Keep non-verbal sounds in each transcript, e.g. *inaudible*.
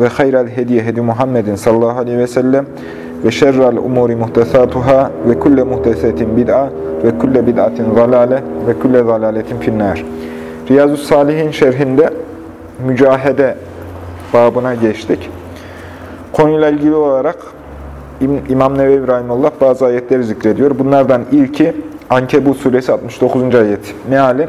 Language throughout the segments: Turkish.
ve hayral hediye hedi Muhammedin sallallahu aleyhi ve sellem ve şerrel umuri muhtesatuhâ ve kulle muhtesetin bid'a ve kulle bid'atin zalale ve kulle zalaletin finnâr. Riyazu Salihin şerhinde mücahede babına geçtik. Konuyla ilgili olarak İmam Nevevi Rahimullah bazı ayetleri zikrediyor. Bunlardan ilki Ankebut suresi 69. ayet. Meali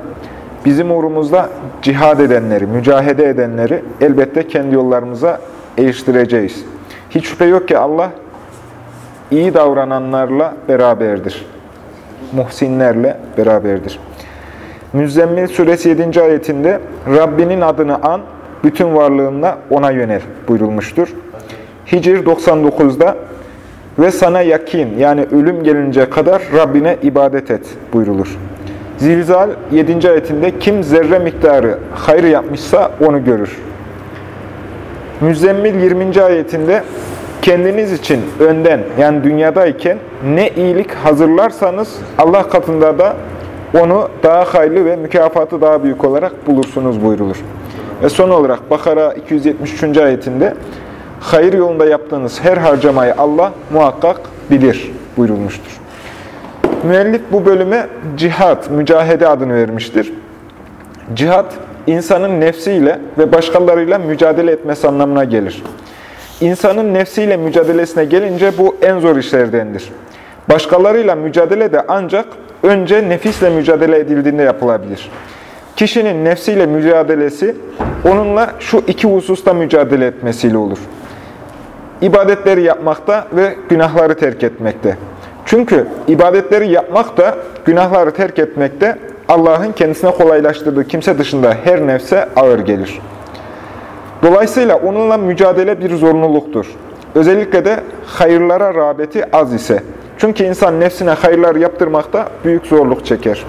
Bizim uğrumuzda cihad edenleri, mücahede edenleri elbette kendi yollarımıza eriştireceğiz. Hiç şüphe yok ki Allah iyi davrananlarla beraberdir. Muhsinlerle beraberdir. Müzzemmil suresi 7. ayetinde Rabbinin adını an, bütün varlığınla ona yönel buyurulmuştur. Hicr 99'da ve sana yakin yani ölüm gelince kadar Rabbine ibadet et buyrulur. Zilzal 7. ayetinde kim zerre miktarı hayır yapmışsa onu görür. Müzzemmil 20. ayetinde kendiniz için önden yani dünyadayken ne iyilik hazırlarsanız Allah katında da onu daha hayırlı ve mükafatı daha büyük olarak bulursunuz buyrulur. Ve son olarak Bakara 273. ayetinde hayır yolunda yaptığınız her harcamayı Allah muhakkak bilir buyurulmuştur. Müellif bu bölüme cihat, mücahede adını vermiştir. Cihat, insanın nefsiyle ve başkalarıyla mücadele etmesi anlamına gelir. İnsanın nefsiyle mücadelesine gelince bu en zor işlerdendir. Başkalarıyla mücadele de ancak önce nefisle mücadele edildiğinde yapılabilir. Kişinin nefsiyle mücadelesi onunla şu iki hususta mücadele etmesiyle olur. İbadetleri yapmakta ve günahları terk etmekte. Çünkü ibadetleri yapmak da günahları terk etmekte Allah'ın kendisine kolaylaştırdığı kimse dışında her nefse ağır gelir. Dolayısıyla onunla mücadele bir zorunluluktur. Özellikle de hayırlara rağbeti az ise. Çünkü insan nefsine hayırlar yaptırmakta büyük zorluk çeker.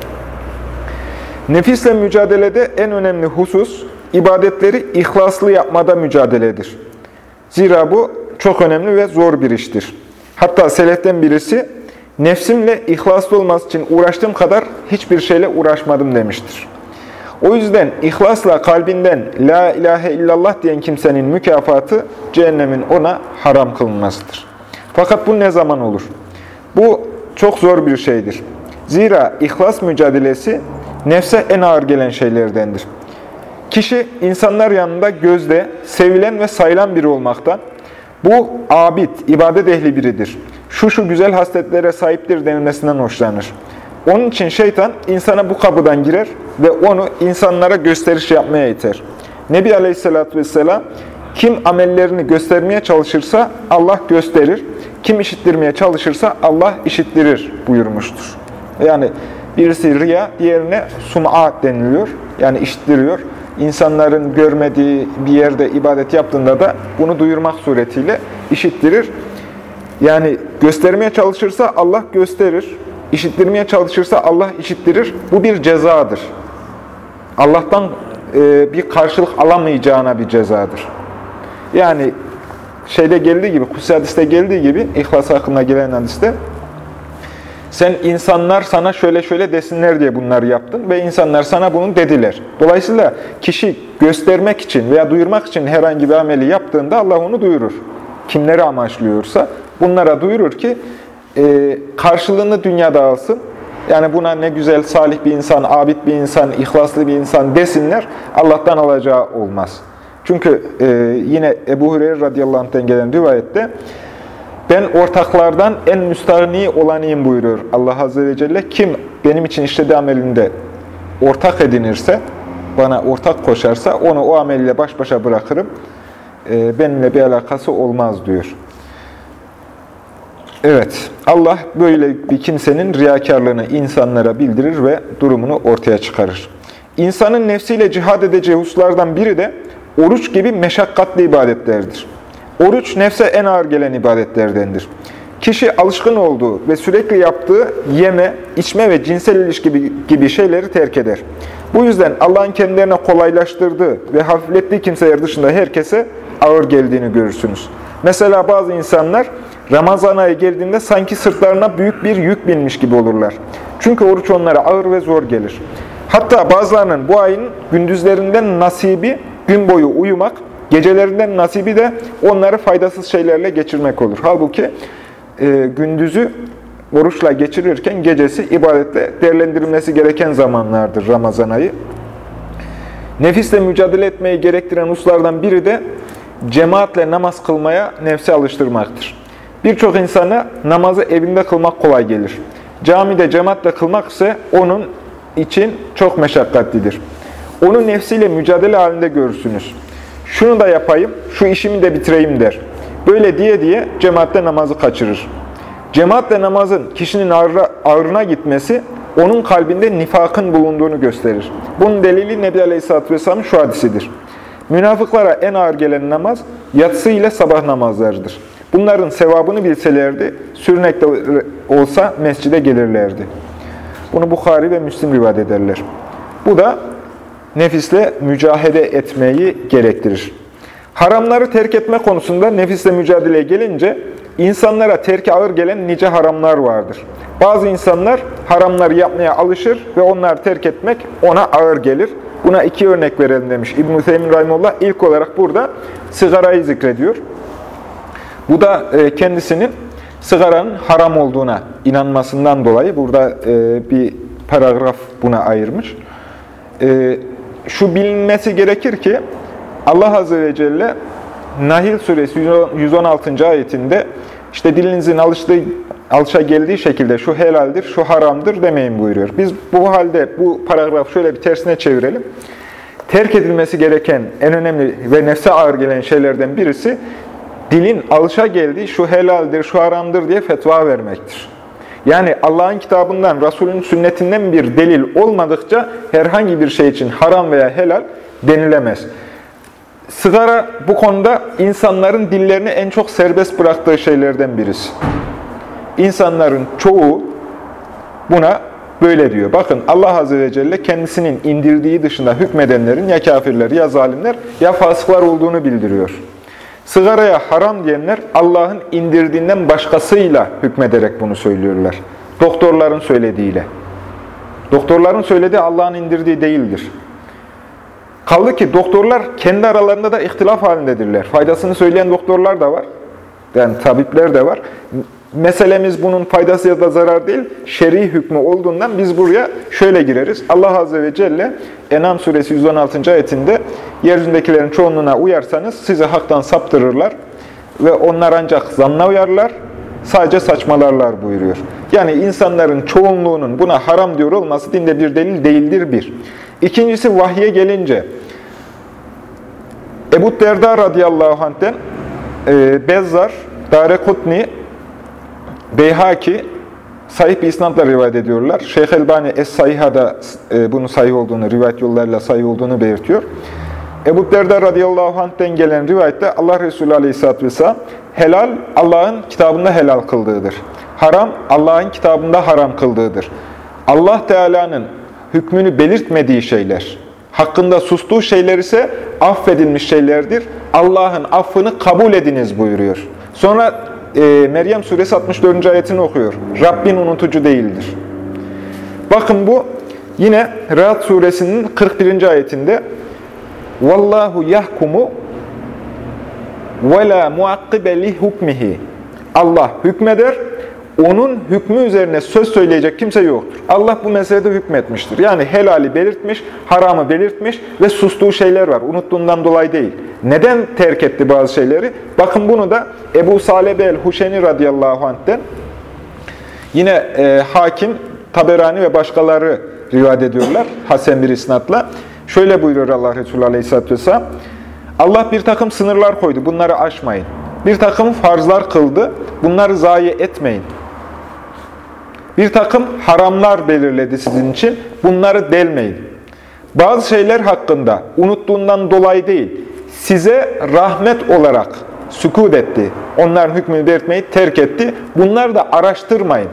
Nefisle mücadelede en önemli husus, ibadetleri ihlaslı yapmada mücadeledir. Zira bu çok önemli ve zor bir iştir. Hatta seleften birisi, nefsimle ihlaslı olması için uğraştığım kadar hiçbir şeyle uğraşmadım demiştir. O yüzden ihlasla kalbinden La ilahe illallah diyen kimsenin mükafatı cehennemin ona haram kılınmasıdır. Fakat bu ne zaman olur? Bu çok zor bir şeydir. Zira ihlas mücadelesi nefse en ağır gelen şeylerdendir. Kişi insanlar yanında gözde, sevilen ve sayılan biri olmaktan, bu abid, ibadet ehli biridir. Şu şu güzel hasletlere sahiptir denilmesinden hoşlanır. Onun için şeytan insana bu kapıdan girer ve onu insanlara gösteriş yapmaya iter. Nebi Aleyhisselatü Vesselam, kim amellerini göstermeye çalışırsa Allah gösterir, kim işittirmeye çalışırsa Allah işittirir buyurmuştur. Yani birisi riya, diğerine sum'a deniliyor. Yani işittiriyor. İnsanların görmediği bir yerde ibadet yaptığında da bunu duyurmak suretiyle işittirir. Yani göstermeye çalışırsa Allah gösterir. İşittirmeye çalışırsa Allah işittirir. Bu bir cezadır. Allah'tan e, bir karşılık alamayacağına bir cezadır. Yani şeyde geldiği gibi, Kutsi hadiste geldiği gibi, İhlas hakkında gelen hadiste, sen insanlar sana şöyle şöyle desinler diye bunları yaptın ve insanlar sana bunu dediler. Dolayısıyla kişi göstermek için veya duyurmak için herhangi bir ameli yaptığında Allah onu duyurur. Kimleri amaçlıyorsa bunlara duyurur ki e, karşılığını dünyada alsın. Yani buna ne güzel, salih bir insan, abid bir insan, ihlaslı bir insan desinler, Allah'tan alacağı olmaz. Çünkü e, yine Ebu Hureyre radıyallahu anh'ten gelen rivayette, ben ortaklardan en müstahni olanıyım buyuruyor Allah Azze ve Celle. Kim benim için işlediği amelinde ortak edinirse, bana ortak koşarsa onu o ameliyle baş başa bırakırım. E, benimle bir alakası olmaz diyor. Evet, Allah böyle bir kimsenin riyakarlığını insanlara bildirir ve durumunu ortaya çıkarır. İnsanın nefsiyle cihad edeceği hususlardan biri de oruç gibi meşakkatli ibadetlerdir. Oruç nefse en ağır gelen ibadetlerdendir. Kişi alışkın olduğu ve sürekli yaptığı yeme, içme ve cinsel ilişki gibi şeyleri terk eder. Bu yüzden Allah'ın kendilerine kolaylaştırdığı ve hafiflettiği kimseler dışında herkese ağır geldiğini görürsünüz. Mesela bazı insanlar Ramazan ayı geldiğinde sanki sırtlarına büyük bir yük binmiş gibi olurlar. Çünkü oruç onlara ağır ve zor gelir. Hatta bazılarının bu ayın gündüzlerinden nasibi gün boyu uyumak, gecelerinden nasibi de onları faydasız şeylerle geçirmek olur. Halbuki e, gündüzü oruçla geçirirken gecesi ibadetle değerlendirilmesi gereken zamanlardır Ramazan ayı. Nefisle mücadele etmeyi gerektiren hususlardan biri de cemaatle namaz kılmaya nefsi alıştırmaktır. Birçok insana namazı evinde kılmak kolay gelir. Camide cemaatle kılmak ise onun için çok meşakkatlidir. Onu nefsiyle mücadele halinde görürsünüz. Şunu da yapayım, şu işimi de bitireyim der. Böyle diye diye cemaatle namazı kaçırır. Cemaatle namazın kişinin ağrına, ağrına gitmesi onun kalbinde nifakın bulunduğunu gösterir. Bunun delili Nebi Aleyhisselatü Vesselam'ın şu hadisidir. Münafıklara en ağır gelen namaz yatsı ile sabah namazlarıdır. Bunların sevabını bilselerdi, sürünek de olsa mescide gelirlerdi. Bunu Bukhari ve Müslim rivayet ederler. Bu da nefisle mücadele etmeyi gerektirir. Haramları terk etme konusunda nefisle mücadeleye gelince insanlara terki ağır gelen nice haramlar vardır. Bazı insanlar haramları yapmaya alışır ve onları terk etmek ona ağır gelir. Buna iki örnek verelim demiş İbn-i Teymin Rahimullah. ilk olarak burada sigarayı zikrediyor. Bu da e, kendisinin sigaranın haram olduğuna inanmasından dolayı burada e, bir paragraf buna ayırmış. E, şu bilinmesi gerekir ki Allah Azze ve Celle Nahil suresi 116. ayetinde işte dilinizin alıştığı, alışa geldiği şekilde şu helaldir, şu haramdır demeyin buyuruyor. Biz bu halde bu paragrafı şöyle bir tersine çevirelim. Terk edilmesi gereken en önemli ve nefse ağır gelen şeylerden birisi dilin alışa geldiği şu helaldir, şu haramdır diye fetva vermektir. Yani Allah'ın kitabından, Resulünün sünnetinden bir delil olmadıkça herhangi bir şey için haram veya helal denilemez. Sigara bu konuda insanların dillerini en çok serbest bıraktığı şeylerden birisi. İnsanların çoğu buna böyle diyor. Bakın Allah Azze ve Celle kendisinin indirdiği dışında hükmedenlerin ya kafirler ya zalimler ya fasıklar olduğunu bildiriyor. Sigaraya haram diyenler Allah'ın indirdiğinden başkasıyla hükmederek bunu söylüyorlar. Doktorların söylediğiyle. Doktorların söylediği Allah'ın indirdiği değildir. Kaldı ki doktorlar kendi aralarında da ihtilaf halindedirler. Faydasını söyleyen doktorlar da var. Yani tabipler de var. Meselemiz bunun faydası ya da zarar değil, şer'i hükmü olduğundan biz buraya şöyle gireriz. Allah Azze ve Celle Enam suresi 116. ayetinde yeryüzündekilerin çoğunluğuna uyarsanız sizi haktan saptırırlar ve onlar ancak zanna uyarlar, sadece saçmalarlar buyuruyor. Yani insanların çoğunluğunun buna haram diyor olması dinde bir delil değildir bir. İkincisi vahye gelince Ebu Derda radıyallahu anh'ten e, Bezzar, Darekutni, Beyhaki sahih bir isnatla rivayet ediyorlar. Şeyh Elbani Es-Sayha'da e, bunun sahih olduğunu, rivayet yollarıyla sahih olduğunu belirtiyor. Ebu Derda radıyallahu anh'ten gelen rivayette Allah Resulü aleyhisselatü vesselam helal Allah'ın kitabında helal kıldığıdır. Haram Allah'ın kitabında haram kıldığıdır. Allah Teala'nın hükmünü belirtmediği şeyler, hakkında sustuğu şeyler ise affedilmiş şeylerdir. Allah'ın affını kabul ediniz buyuruyor. Sonra e, Meryem suresi 64. ayetini okuyor. Rabbin unutucu değildir. Bakın bu yine Rahat suresinin 41. ayetinde Vallahu yahkumu ve la muakkibe li hukmihi. Allah hükmeder, onun hükmü üzerine söz söyleyecek kimse yoktur. Allah bu meselede hükmetmiştir. Yani helali belirtmiş, haramı belirtmiş ve sustuğu şeyler var. Unuttuğundan dolayı değil. Neden terk etti bazı şeyleri? Bakın bunu da Ebu Salebe el-Huşeni radıyallahu anh'ten yine e, hakim, Taberani ve başkaları rivayet ediyorlar. *laughs* Hasen bir isnatla. Şöyle buyuruyor Allah Resulü aleyhisselatü vesselam. Allah bir takım sınırlar koydu. Bunları aşmayın. Bir takım farzlar kıldı. Bunları zayi etmeyin. Bir takım haramlar belirledi sizin için. Bunları delmeyin. Bazı şeyler hakkında unuttuğundan dolayı değil, size rahmet olarak sükut etti. Onların hükmünü belirtmeyi terk etti. Bunları da araştırmayın.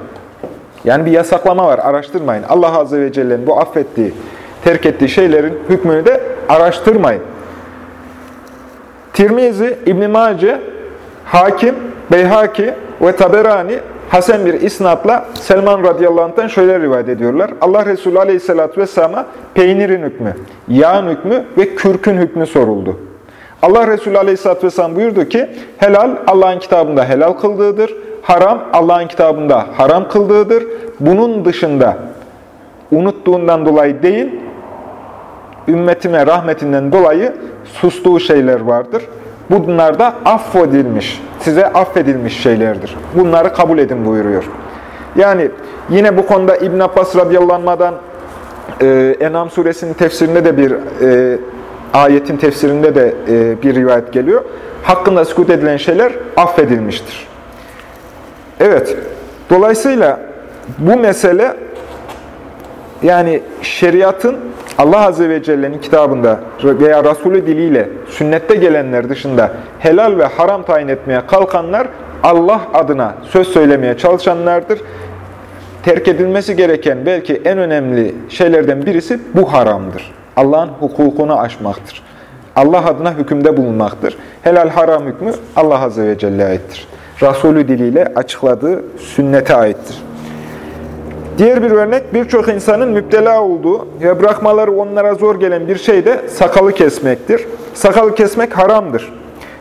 Yani bir yasaklama var, araştırmayın. Allah Azze ve Celle'nin bu affettiği, terk ettiği şeylerin hükmünü de araştırmayın. Tirmizi, İbn-i Mace, Hakim, Beyhaki ve Taberani Hasan bir isnatla Selman radıyallahu anh'tan şöyle rivayet ediyorlar. Allah Resulü aleyhissalatü vesselam'a peynirin hükmü, yağın hükmü ve kürkün hükmü soruldu. Allah Resulü aleyhissalatü vesselam buyurdu ki, helal Allah'ın kitabında helal kıldığıdır, haram Allah'ın kitabında haram kıldığıdır. Bunun dışında unuttuğundan dolayı değil, ümmetime rahmetinden dolayı sustuğu şeyler vardır. Bunlar da affedilmiş, size affedilmiş şeylerdir. Bunları kabul edin buyuruyor. Yani yine bu konuda İbn Abbas radıyallahu e, Enam suresinin tefsirinde de bir e, ayetin tefsirinde de e, bir rivayet geliyor. Hakkında sükut edilen şeyler affedilmiştir. Evet, dolayısıyla bu mesele yani şeriatın Allah Azze ve Celle'nin kitabında veya Resulü diliyle sünnette gelenler dışında helal ve haram tayin etmeye kalkanlar Allah adına söz söylemeye çalışanlardır. Terk edilmesi gereken belki en önemli şeylerden birisi bu haramdır. Allah'ın hukukunu aşmaktır. Allah adına hükümde bulunmaktır. Helal haram hükmü Allah Azze ve Celle'ye aittir. Resulü diliyle açıkladığı sünnete aittir. Diğer bir örnek birçok insanın müptela olduğu ve bırakmaları onlara zor gelen bir şey de sakalı kesmektir. Sakalı kesmek haramdır.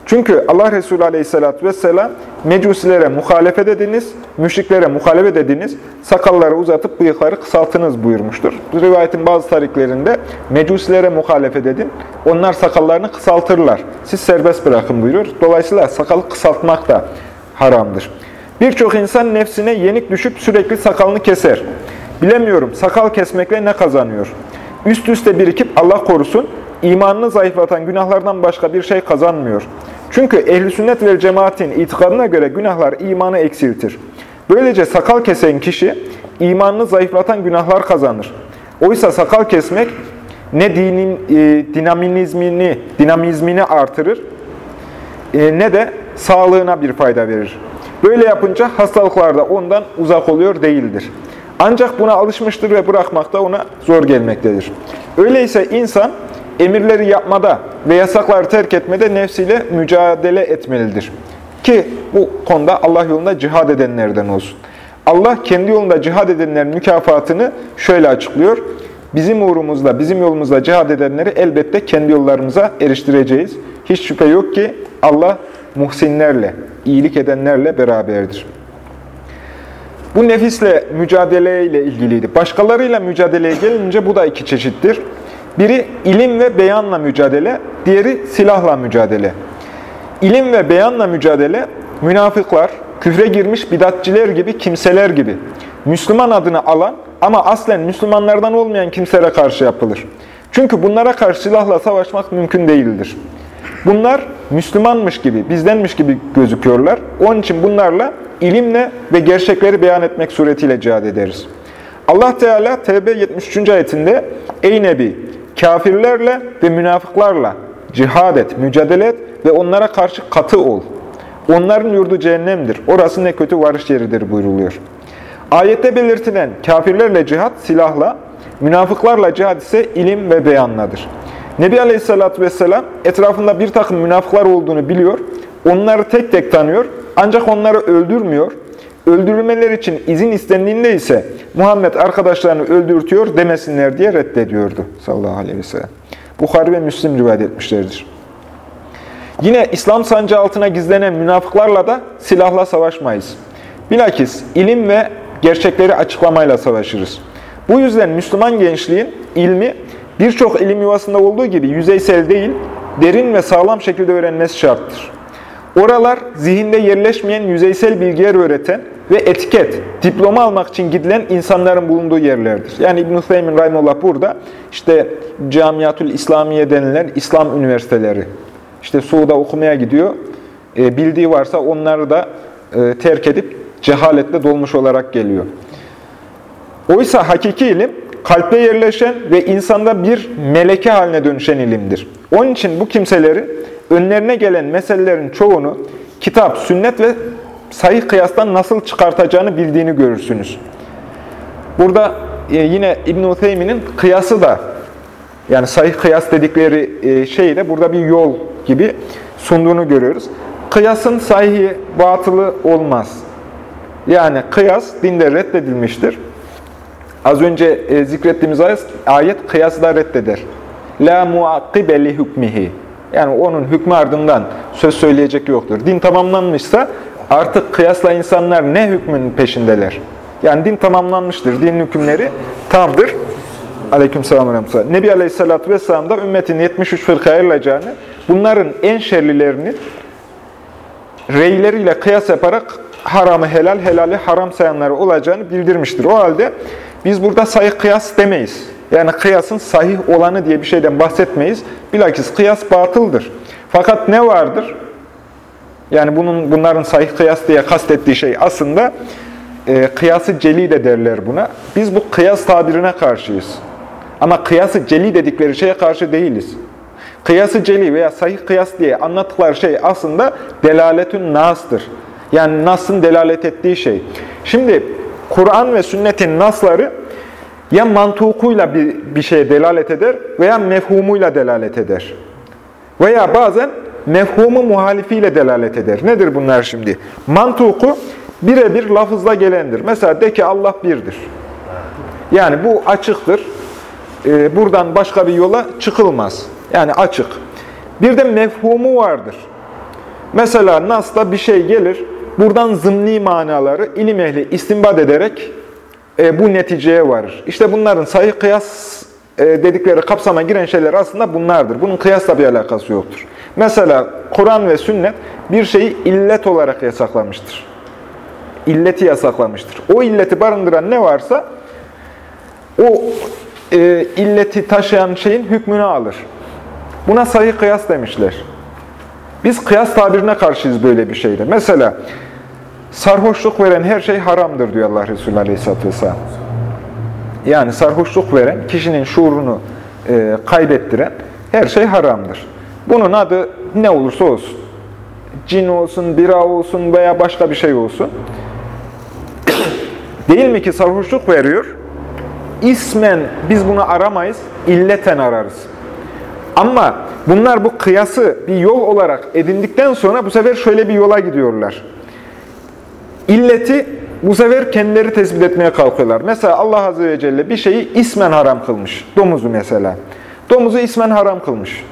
Çünkü Allah Resulü Aleyhisselatü Vesselam mecusilere muhalefet ediniz, müşriklere muhalefet ediniz, sakalları uzatıp bıyıkları kısaltınız buyurmuştur. Rivayetin bazı tariklerinde mecusilere muhalefet edin, onlar sakallarını kısaltırlar. Siz serbest bırakın buyuruyor. Dolayısıyla sakalı kısaltmak da haramdır. Birçok insan nefsine yenik düşüp sürekli sakalını keser. Bilemiyorum sakal kesmekle ne kazanıyor? Üst üste birikip Allah korusun imanını zayıflatan günahlardan başka bir şey kazanmıyor. Çünkü ehli sünnet ve cemaatin itikadına göre günahlar imanı eksiltir. Böylece sakal kesen kişi imanını zayıflatan günahlar kazanır. Oysa sakal kesmek ne dinin e, dinamizmini, dinamizmini artırır e, ne de sağlığına bir fayda verir. Böyle yapınca hastalıklar da ondan uzak oluyor değildir. Ancak buna alışmıştır ve bırakmakta ona zor gelmektedir. Öyleyse insan emirleri yapmada ve yasakları terk etmede nefsiyle mücadele etmelidir. Ki bu konuda Allah yolunda cihad edenlerden olsun. Allah kendi yolunda cihad edenlerin mükafatını şöyle açıklıyor. Bizim uğrumuzda, bizim yolumuzda cihad edenleri elbette kendi yollarımıza eriştireceğiz. Hiç şüphe yok ki Allah muhsinlerle, iyilik edenlerle beraberdir. Bu nefisle mücadeleyle ilgiliydi. Başkalarıyla mücadeleye gelince bu da iki çeşittir. Biri ilim ve beyanla mücadele, diğeri silahla mücadele. İlim ve beyanla mücadele, münafıklar, küfre girmiş bidatçiler gibi kimseler gibi, Müslüman adını alan ama aslen Müslümanlardan olmayan kimselere karşı yapılır. Çünkü bunlara karşı silahla savaşmak mümkün değildir. Bunlar Müslümanmış gibi, bizdenmiş gibi gözüküyorlar. Onun için bunlarla ilimle ve gerçekleri beyan etmek suretiyle cihad ederiz. Allah Teala Tevbe 73. ayetinde Ey Nebi, kafirlerle ve münafıklarla cihad et, mücadele et ve onlara karşı katı ol. Onların yurdu cehennemdir. Orası ne kötü varış yeridir buyruluyor. Ayette belirtilen kafirlerle cihat silahla, münafıklarla cihad ise ilim ve beyanladır. Nebi Aleyhisselatü Vesselam etrafında bir takım münafıklar olduğunu biliyor, onları tek tek tanıyor ancak onları öldürmüyor. Öldürülmeler için izin istendiğinde ise Muhammed arkadaşlarını öldürtüyor demesinler diye reddediyordu sallallahu aleyhi ve sellem. Bukhari ve Müslim rivayet etmişlerdir. Yine İslam sancı altına gizlenen münafıklarla da silahla savaşmayız. Bilakis ilim ve gerçekleri açıklamayla savaşırız. Bu yüzden Müslüman gençliğin ilmi birçok ilim yuvasında olduğu gibi yüzeysel değil, derin ve sağlam şekilde öğrenmesi şarttır. Oralar zihinde yerleşmeyen yüzeysel bilgiler öğreten ve etiket, diploma almak için gidilen insanların bulunduğu yerlerdir. Yani İbn-i Theymin Rahimullah burada işte Camiatul İslamiye denilen İslam üniversiteleri, işte Suud'a okumaya gidiyor. E, bildiği varsa onları da e, terk edip cehaletle dolmuş olarak geliyor. Oysa hakiki ilim kalpte yerleşen ve insanda bir meleke haline dönüşen ilimdir. Onun için bu kimselerin önlerine gelen meselelerin çoğunu kitap, sünnet ve sahih kıyastan nasıl çıkartacağını bildiğini görürsünüz. Burada e, yine İbn-i Utheymi'nin kıyası da yani sahih kıyas dedikleri e, şeyi de burada bir yol gibi sunduğunu görüyoruz. Kıyasın sahihi, batılı olmaz. Yani kıyas dinde reddedilmiştir. Az önce e, zikrettiğimiz ayet, ayet kıyası da reddeder. La muakkibe li hükmihi. Yani onun hükmü ardından söz söyleyecek yoktur. Din tamamlanmışsa artık kıyasla insanlar ne hükmün peşindeler? Yani din tamamlanmıştır. Din hükümleri tamdır. Aleyküm selam ve Nebi Aleyhisselatü Vesselam da ümmetin 73 fırka ayrılacağını, bunların en şerlilerini reyleriyle kıyas yaparak haramı helal, helali haram sayanları olacağını bildirmiştir. O halde biz burada sahih kıyas demeyiz. Yani kıyasın sahih olanı diye bir şeyden bahsetmeyiz. Bilakis kıyas batıldır. Fakat ne vardır? Yani bunun bunların sahih kıyas diye kastettiği şey aslında e, kıyası celi de derler buna. Biz bu kıyas tabirine karşıyız. Ama kıyası celi dedikleri şeye karşı değiliz. Kıyası celi veya sahih kıyas diye anlattıkları şey aslında delaletün nas'tır. Yani nas'ın delalet ettiği şey. Şimdi Kur'an ve sünnetin nasları ya mantukuyla bir, bir şeye delalet eder veya mefhumuyla delalet eder. Veya bazen mefhumu muhalifiyle delalet eder. Nedir bunlar şimdi? Mantuku birebir lafızla gelendir. Mesela de ki Allah birdir. Yani bu açıktır. Ee, buradan başka bir yola çıkılmaz. Yani açık. Bir de mefhumu vardır. Mesela Nas'ta bir şey gelir, buradan zımni manaları ilim ehli istinbat ederek e, bu neticeye varır. İşte bunların sayı kıyas e, dedikleri kapsama giren şeyler aslında bunlardır. Bunun kıyasla bir alakası yoktur. Mesela Kur'an ve sünnet bir şeyi illet olarak yasaklamıştır. İlleti yasaklamıştır. O illeti barındıran ne varsa o e, illeti taşıyan şeyin hükmünü alır. Buna sayı kıyas demişler. Biz kıyas tabirine karşıyız böyle bir şeyde. Mesela sarhoşluk veren her şey haramdır diyor Allah Resulü Aleyhisselatü Vesselam. Yani sarhoşluk veren, kişinin şuurunu e, kaybettiren her şey haramdır. Bunun adı ne olursa olsun. Cin olsun, bira olsun veya başka bir şey olsun. *coughs* Değil mi ki sarhoşluk veriyor? İsmen biz bunu aramayız, illeten ararız. Ama bunlar bu kıyası bir yol olarak edindikten sonra bu sefer şöyle bir yola gidiyorlar. İlleti bu sefer kendileri tespit etmeye kalkıyorlar. Mesela Allah Azze ve Celle bir şeyi ismen haram kılmış. Domuzu mesela. Domuzu ismen haram kılmış.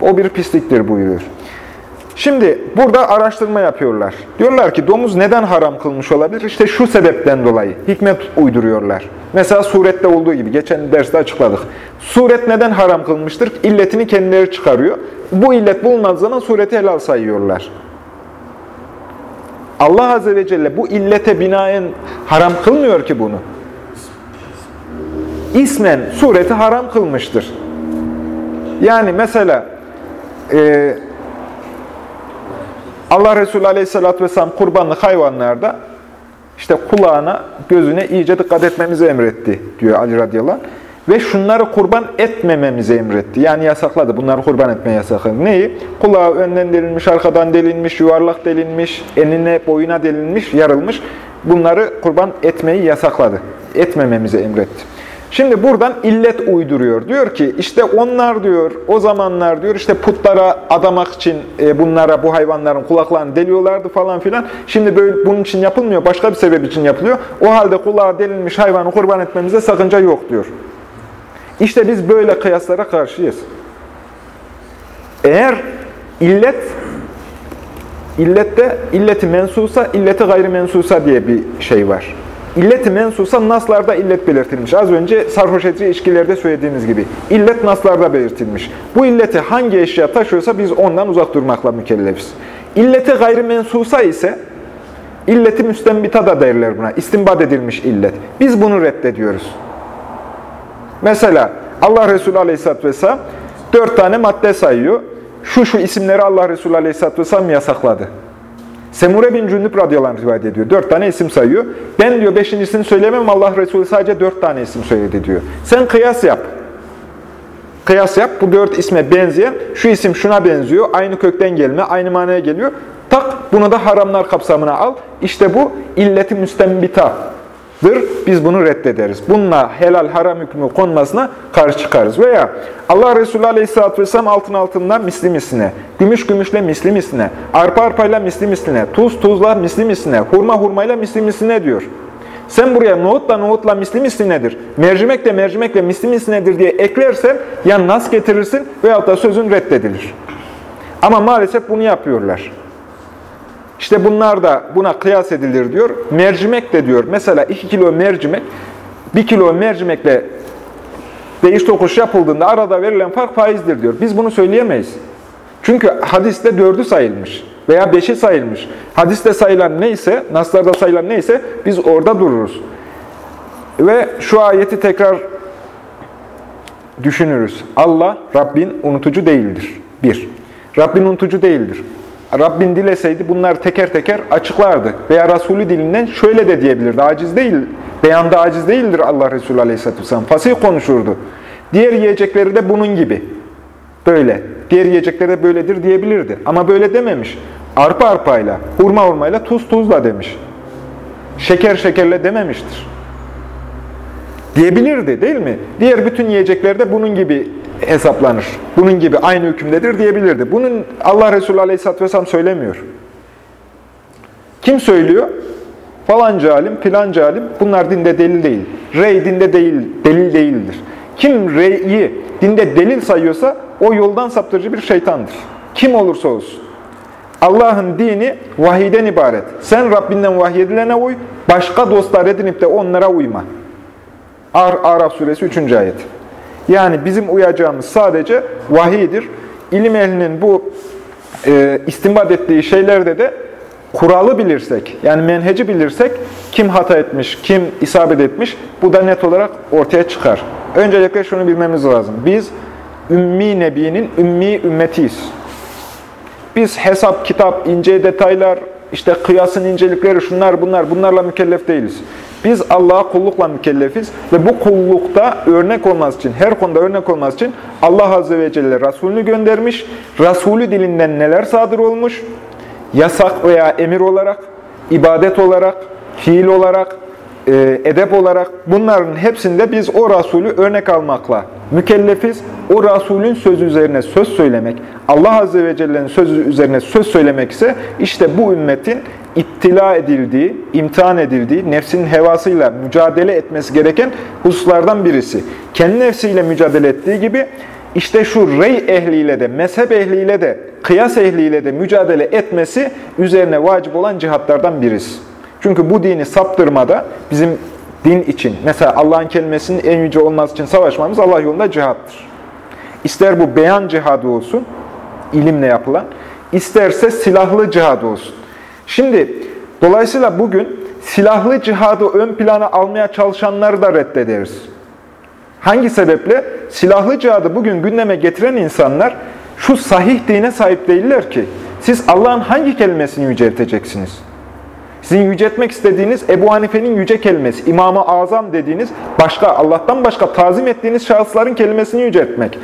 O bir pisliktir buyuruyor. Şimdi burada araştırma yapıyorlar. Diyorlar ki domuz neden haram kılmış olabilir? İşte şu sebepten dolayı. Hikmet uyduruyorlar. Mesela surette olduğu gibi. Geçen derste açıkladık. Suret neden haram kılmıştır? İlletini kendileri çıkarıyor. Bu illet bulunmadığı zaman sureti helal sayıyorlar. Allah Azze ve Celle bu illete binaen haram kılmıyor ki bunu. İsmen sureti haram kılmıştır. Yani mesela e, Allah Resulü Aleyhisselatü Vesselam kurbanlık hayvanlarda işte kulağına, gözüne iyice dikkat etmemizi emretti diyor Ali radıyallahu. Ve şunları kurban etmememizi emretti. Yani yasakladı. Bunları kurban etmeye yasakladı. Neyi? Kulağı önden delinmiş, arkadan delinmiş, yuvarlak delinmiş, enine, boyuna delinmiş, yarılmış. Bunları kurban etmeyi yasakladı. Etmememizi emretti. Şimdi buradan illet uyduruyor. Diyor ki işte onlar diyor o zamanlar diyor işte putlara adamak için e, bunlara bu hayvanların kulaklarını deliyorlardı falan filan. Şimdi böyle bunun için yapılmıyor. Başka bir sebep için yapılıyor. O halde kulağa delinmiş hayvanı kurban etmemize sakınca yok diyor. İşte biz böyle kıyaslara karşıyız. Eğer illet illette illeti mensusa, illeti gayri mensusa diye bir şey var. İllet-i mensusa naslarda illet belirtilmiş. Az önce sarhoş edici içkilerde söylediğimiz gibi. İllet naslarda belirtilmiş. Bu illeti hangi eşya taşıyorsa biz ondan uzak durmakla mükellefiz. İlleti gayri mensusa ise illeti müstembita da derler buna. İstinbat edilmiş illet. Biz bunu reddediyoruz. Mesela Allah Resulü Aleyhisselatü Vesselam dört tane madde sayıyor. Şu şu isimleri Allah Resulü Aleyhisselatü Vesselam yasakladı. Semure bin Cündüp radıyallahu rivayet ediyor. Dört tane isim sayıyor. Ben diyor beşincisini söylemem Allah Resulü sadece dört tane isim söyledi diyor. Sen kıyas yap. Kıyas yap, bu dört isme benzeyen, şu isim şuna benziyor, aynı kökten gelme, aynı manaya geliyor. Tak, bunu da haramlar kapsamına al. İşte bu illeti müstembitadır. Biz bunu reddederiz. Bununla helal haram hükmü konmasına karşı çıkarız. Veya Allah Resulü Aleyhisselatü Vesselam altın altınla misli misline, gümüş gümüşle misli misline, arpa arpayla misli misline, tuz tuzla misli misline, hurma hurmayla misli misline diyor. Sen buraya nohutla nohutla misli misli nedir? Mercimek de mercimekle misli misli nedir diye eklersen ya nas getirirsin veyahut da sözün reddedilir. Ama maalesef bunu yapıyorlar. İşte bunlar da buna kıyas edilir diyor. Mercimek de diyor. Mesela 2 kilo mercimek, 1 kilo mercimekle değiş tokuş yapıldığında arada verilen fark faizdir diyor. Biz bunu söyleyemeyiz. Çünkü hadiste dördü sayılmış veya beşi sayılmış. Hadiste sayılan neyse, naslarda sayılan neyse biz orada dururuz. Ve şu ayeti tekrar düşünürüz. Allah, Rabbin unutucu değildir. Bir, Rabbin unutucu değildir. Rabbin dileseydi bunlar teker teker açıklardı. Veya Resulü dilinden şöyle de diyebilirdi. Aciz değil, beyanda aciz değildir Allah Resulü Aleyhisselatü Vesselam. Fasih konuşurdu. Diğer yiyecekleri de bunun gibi. Böyle. Diğer yiyecekleri de böyledir diyebilirdi. Ama böyle dememiş. Arpa arpayla, hurma hurmayla, tuz tuzla demiş. Şeker şekerle dememiştir. Diyebilirdi değil mi? Diğer bütün yiyecekler de bunun gibi hesaplanır. Bunun gibi aynı hükümdedir diyebilirdi. Bunun Allah Resulü Aleyhisselatü Vesselam söylemiyor. Kim söylüyor? Falanca alim, filanca alim. Bunlar dinde delil değil. Rey dinde değil, delil değildir. Kim reyi dinde delil sayıyorsa o yoldan saptırıcı bir şeytandır. Kim olursa olsun. Allah'ın dini vahiyden ibaret. Sen Rabbinden vahyedilene uy, başka dostlar edinip de onlara uyma. Ar Araf suresi 3. ayet. Yani bizim uyacağımız sadece vahidir. İlim ehlinin bu e, istinbat ettiği şeylerde de kuralı bilirsek, yani menheci bilirsek kim hata etmiş, kim isabet etmiş bu da net olarak ortaya çıkar. Öncelikle şunu bilmemiz lazım. Biz Ümmi Nebi'nin ümmi ümmetiyiz. Biz hesap, kitap, ince detaylar, işte kıyasın incelikleri, şunlar bunlar, bunlarla mükellef değiliz. Biz Allah'a kullukla mükellefiz ve bu kullukta örnek olması için, her konuda örnek olması için Allah Azze ve Celle Resulünü göndermiş. Resulü dilinden neler sadır olmuş? Yasak veya emir olarak, ibadet olarak, fiil olarak, e, edep olarak bunların hepsinde biz o Resulü örnek almakla mükellefiz. O Resulün sözü üzerine söz söylemek, Allah Azze ve Celle'nin sözü üzerine söz söylemek ise işte bu ümmetin ittila edildiği, imtihan edildiği, nefsinin hevasıyla mücadele etmesi gereken hususlardan birisi. Kendi nefsiyle mücadele ettiği gibi işte şu rey ehliyle de, mezhep ehliyle de, kıyas ehliyle de mücadele etmesi üzerine vacip olan cihatlardan birisi. Çünkü bu dini saptırmada bizim din için, mesela Allah'ın kelimesinin en yüce olması için savaşmamız Allah yolunda cihattır. İster bu beyan cihadı olsun, ilimle yapılan, isterse silahlı cihadı olsun. Şimdi dolayısıyla bugün silahlı cihadı ön plana almaya çalışanları da reddederiz. Hangi sebeple? Silahlı cihadı bugün gündeme getiren insanlar şu sahih dine sahip değiller ki. Siz Allah'ın hangi kelimesini yücelteceksiniz? Sizin yüceltmek istediğiniz Ebu Hanife'nin yüce kelimesi, İmam-ı Azam dediğiniz, başka Allah'tan başka tazim ettiğiniz şahısların kelimesini yüceltmek.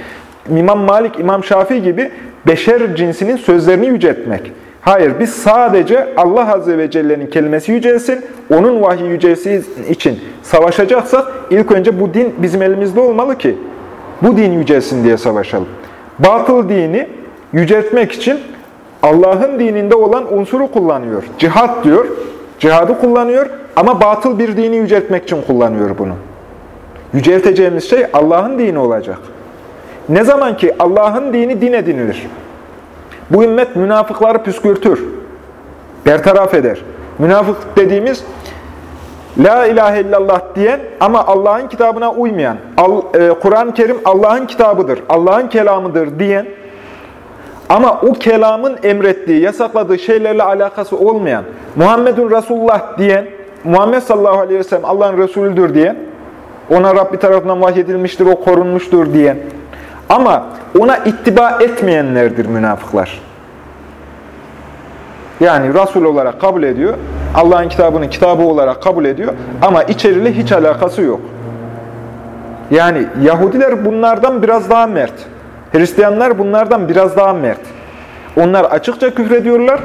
İmam Malik, İmam Şafii gibi beşer cinsinin sözlerini yüceltmek. Hayır, biz sadece Allah Azze ve Celle'nin kelimesi yücelsin, onun vahiy yücelsi için savaşacaksak ilk önce bu din bizim elimizde olmalı ki bu din yücelsin diye savaşalım. Batıl dini yüceltmek için Allah'ın dininde olan unsuru kullanıyor. Cihat diyor, cihadı kullanıyor ama batıl bir dini yüceltmek için kullanıyor bunu. Yücelteceğimiz şey Allah'ın dini olacak. Ne zaman ki Allah'ın dini din edinilir. Bu ümmet münafıkları püskürtür, bertaraf eder. Münafık dediğimiz La ilahe illallah diyen ama Allah'ın kitabına uymayan, e, Kur'an-ı Kerim Allah'ın kitabıdır, Allah'ın kelamıdır diyen ama o kelamın emrettiği, yasakladığı şeylerle alakası olmayan, Muhammedun Resulullah diyen, Muhammed sallallahu aleyhi ve sellem Allah'ın Resulüdür diyen, ona Rabbi tarafından vahyedilmiştir, o korunmuştur diyen, ama ona ittiba etmeyenlerdir münafıklar. Yani Resul olarak kabul ediyor, Allah'ın kitabını kitabı olarak kabul ediyor ama içeriyle hiç alakası yok. Yani Yahudiler bunlardan biraz daha mert. Hristiyanlar bunlardan biraz daha mert. Onlar açıkça küfrediyorlar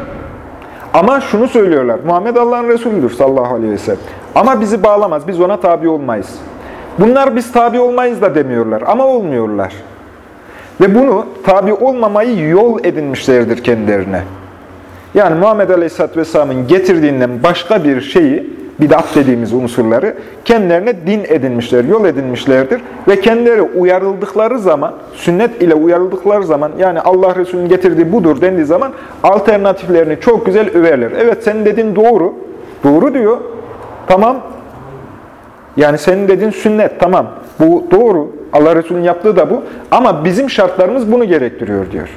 ama şunu söylüyorlar. Muhammed Allah'ın Resulüdür sallallahu aleyhi ve sellem. Ama bizi bağlamaz. Biz ona tabi olmayız. Bunlar biz tabi olmayız da demiyorlar ama olmuyorlar. Ve bunu tabi olmamayı yol edinmişlerdir kendilerine. Yani Muhammed Aleyhisselatü Vesselam'ın getirdiğinden başka bir şeyi, bidat dediğimiz unsurları kendilerine din edinmişler, yol edinmişlerdir. Ve kendileri uyarıldıkları zaman, sünnet ile uyarıldıkları zaman, yani Allah Resulü'nün getirdiği budur dendiği zaman alternatiflerini çok güzel överler. Evet senin dediğin doğru, doğru diyor. Tamam, yani senin dediğin sünnet, tamam. Bu doğru, Allah Resulü'nün yaptığı da bu. Ama bizim şartlarımız bunu gerektiriyor diyor.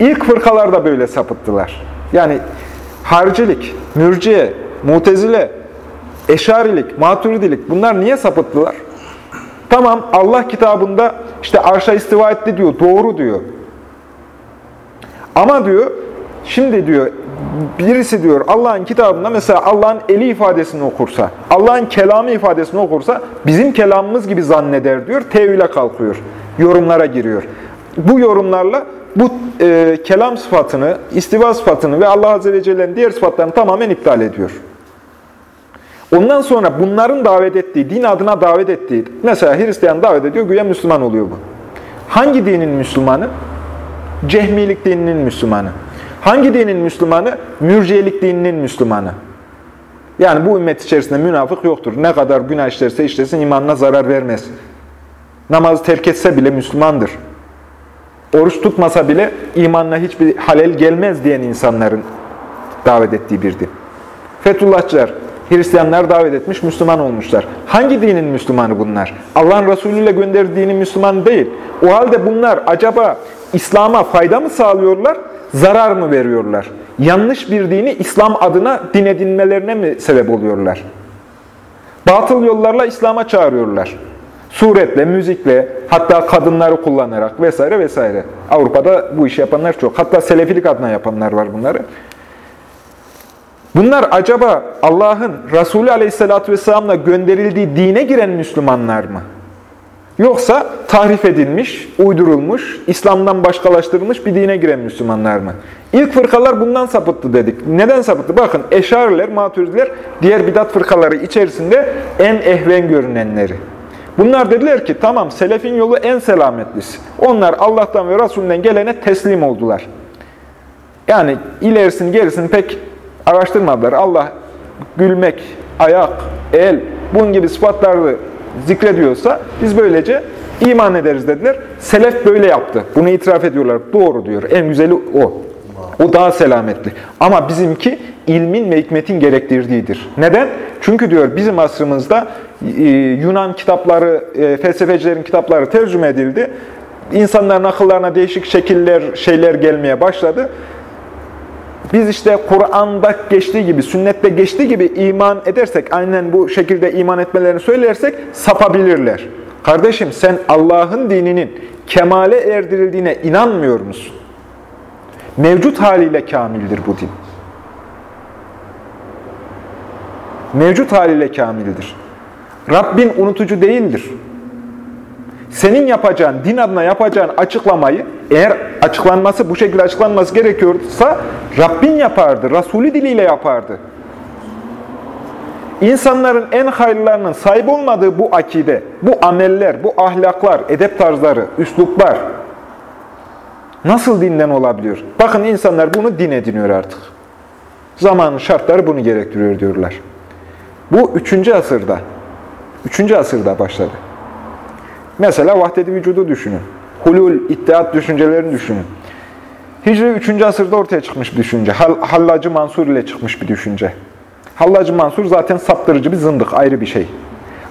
İlk fırkalar da böyle sapıttılar. Yani harcilik, mürciye, mutezile, eşarilik, maturidilik bunlar niye sapıttılar? Tamam Allah kitabında işte arşa istiva etti diyor, doğru diyor. Ama diyor, şimdi diyor birisi diyor Allah'ın kitabında mesela Allah'ın eli ifadesini okursa, Allah'ın kelamı ifadesini okursa bizim kelamımız gibi zanneder diyor, tevhile kalkıyor, yorumlara giriyor. Bu yorumlarla bu e, kelam sıfatını, istiva sıfatını ve Allah Azze ve Celle'nin diğer sıfatlarını tamamen iptal ediyor. Ondan sonra bunların davet ettiği, din adına davet ettiği, mesela Hristiyan davet ediyor, güya Müslüman oluyor bu. Hangi dinin Müslümanı? Cehmilik dininin Müslümanı. Hangi dinin Müslümanı? Mürciyelik dininin Müslümanı. Yani bu ümmet içerisinde münafık yoktur. Ne kadar günah işlerse işlesin imanına zarar vermez. Namazı terk etse bile Müslümandır. Oruç tutmasa bile imanına hiçbir halel gelmez diyen insanların davet ettiği bir din. Fethullahçılar, Hristiyanlar davet etmiş, Müslüman olmuşlar. Hangi dinin Müslümanı bunlar? Allah'ın Resulü ile gönderdiği dinin Müslümanı değil. O halde bunlar acaba İslam'a fayda mı sağlıyorlar, zarar mı veriyorlar? Yanlış bir dini İslam adına din edinmelerine mi sebep oluyorlar? Batıl yollarla İslam'a çağırıyorlar. Suretle, müzikle, hatta kadınları kullanarak vesaire vesaire. Avrupa'da bu işi yapanlar çok. Hatta selefilik adına yapanlar var bunları. Bunlar acaba Allah'ın Resulü Aleyhisselatü Vesselam'la gönderildiği dine giren Müslümanlar mı? Yoksa tahrif edilmiş, uydurulmuş, İslam'dan başkalaştırılmış bir dine giren Müslümanlar mı? İlk fırkalar bundan sapıttı dedik. Neden sapıttı? Bakın Eşariler, Maturidiler diğer bidat fırkaları içerisinde en ehven görünenleri. Bunlar dediler ki tamam selefin yolu en selametlisi. Onlar Allah'tan ve Resulünden gelene teslim oldular. Yani ilerisini gerisini pek araştırmadılar. Allah gülmek, ayak, el, bunun gibi sıfatları zikrediyorsa biz böylece iman ederiz dediler. Selef böyle yaptı. Bunu itiraf ediyorlar. Doğru diyor. En güzeli o. O daha selametli. Ama bizimki ilmin ve hikmetin gerektirdiğidir. Neden? Çünkü diyor bizim asrımızda e, Yunan kitapları, e, felsefecilerin kitapları tercüme edildi. İnsanların akıllarına değişik şekiller, şeyler gelmeye başladı. Biz işte Kur'an'da geçtiği gibi, sünnette geçtiği gibi iman edersek, aynen bu şekilde iman etmelerini söylersek sapabilirler. Kardeşim sen Allah'ın dininin kemale erdirildiğine inanmıyor musun? Mevcut haliyle kamildir bu din. Mevcut haliyle kamildir. Rabbin unutucu değildir. Senin yapacağın, din adına yapacağın açıklamayı, eğer açıklanması, bu şekilde açıklanması gerekiyorsa Rabbin yapardı, Resulü diliyle yapardı. İnsanların en hayırlarının sahip olmadığı bu akide, bu ameller, bu ahlaklar, edep tarzları, üsluplar nasıl dinden olabiliyor? Bakın insanlar bunu din ediniyor artık. Zamanın şartları bunu gerektiriyor diyorlar. Bu 3. asırda, 3. asırda başladı. Mesela vahdet-i vücudu düşünün. Hulul, iddiat düşüncelerini düşünün. Hicri 3. asırda ortaya çıkmış bir düşünce. Hallacı Mansur ile çıkmış bir düşünce. Hallacı Mansur zaten saptırıcı bir zındık, ayrı bir şey.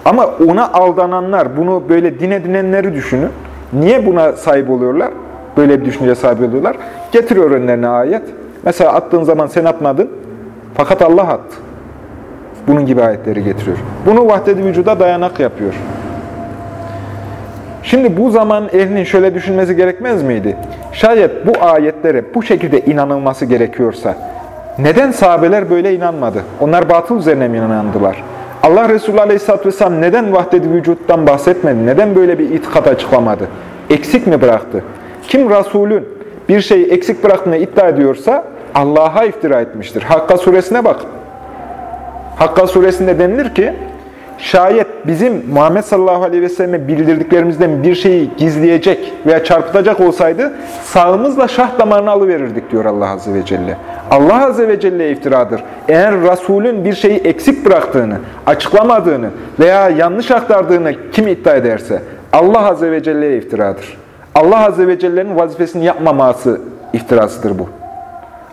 Ama ona aldananlar, bunu böyle din edinenleri düşünün. Niye buna sahip oluyorlar? Böyle bir düşünce sahip oluyorlar. Getiriyor önlerine ayet. Mesela attığın zaman sen atmadın, fakat Allah attı. Bunun gibi ayetleri getiriyor. Bunu vahdet-i vücuda dayanak yapıyor. Şimdi bu zaman ehlinin şöyle düşünmesi gerekmez miydi? Şayet bu ayetlere bu şekilde inanılması gerekiyorsa, neden sahabeler böyle inanmadı? Onlar batıl üzerine mi inandılar? Allah Resulü Aleyhisselatü Vesselam neden vahdet-i vücuttan bahsetmedi? Neden böyle bir itikat açıklamadı? Eksik mi bıraktı? Kim Resulün bir şeyi eksik bıraktığını iddia ediyorsa Allah'a iftira etmiştir. Hakka suresine bak. Hakka suresinde denilir ki, şayet bizim Muhammed sallallahu aleyhi ve selleme bildirdiklerimizden bir şeyi gizleyecek veya çarpıtacak olsaydı sağımızla şah damarını alıverirdik diyor Allah azze ve celle. Allah azze ve celle iftiradır. Eğer Resulün bir şeyi eksik bıraktığını, açıklamadığını veya yanlış aktardığını kim iddia ederse Allah azze ve celle'ye iftiradır. Allah azze ve celle'nin vazifesini yapmaması iftirasıdır bu.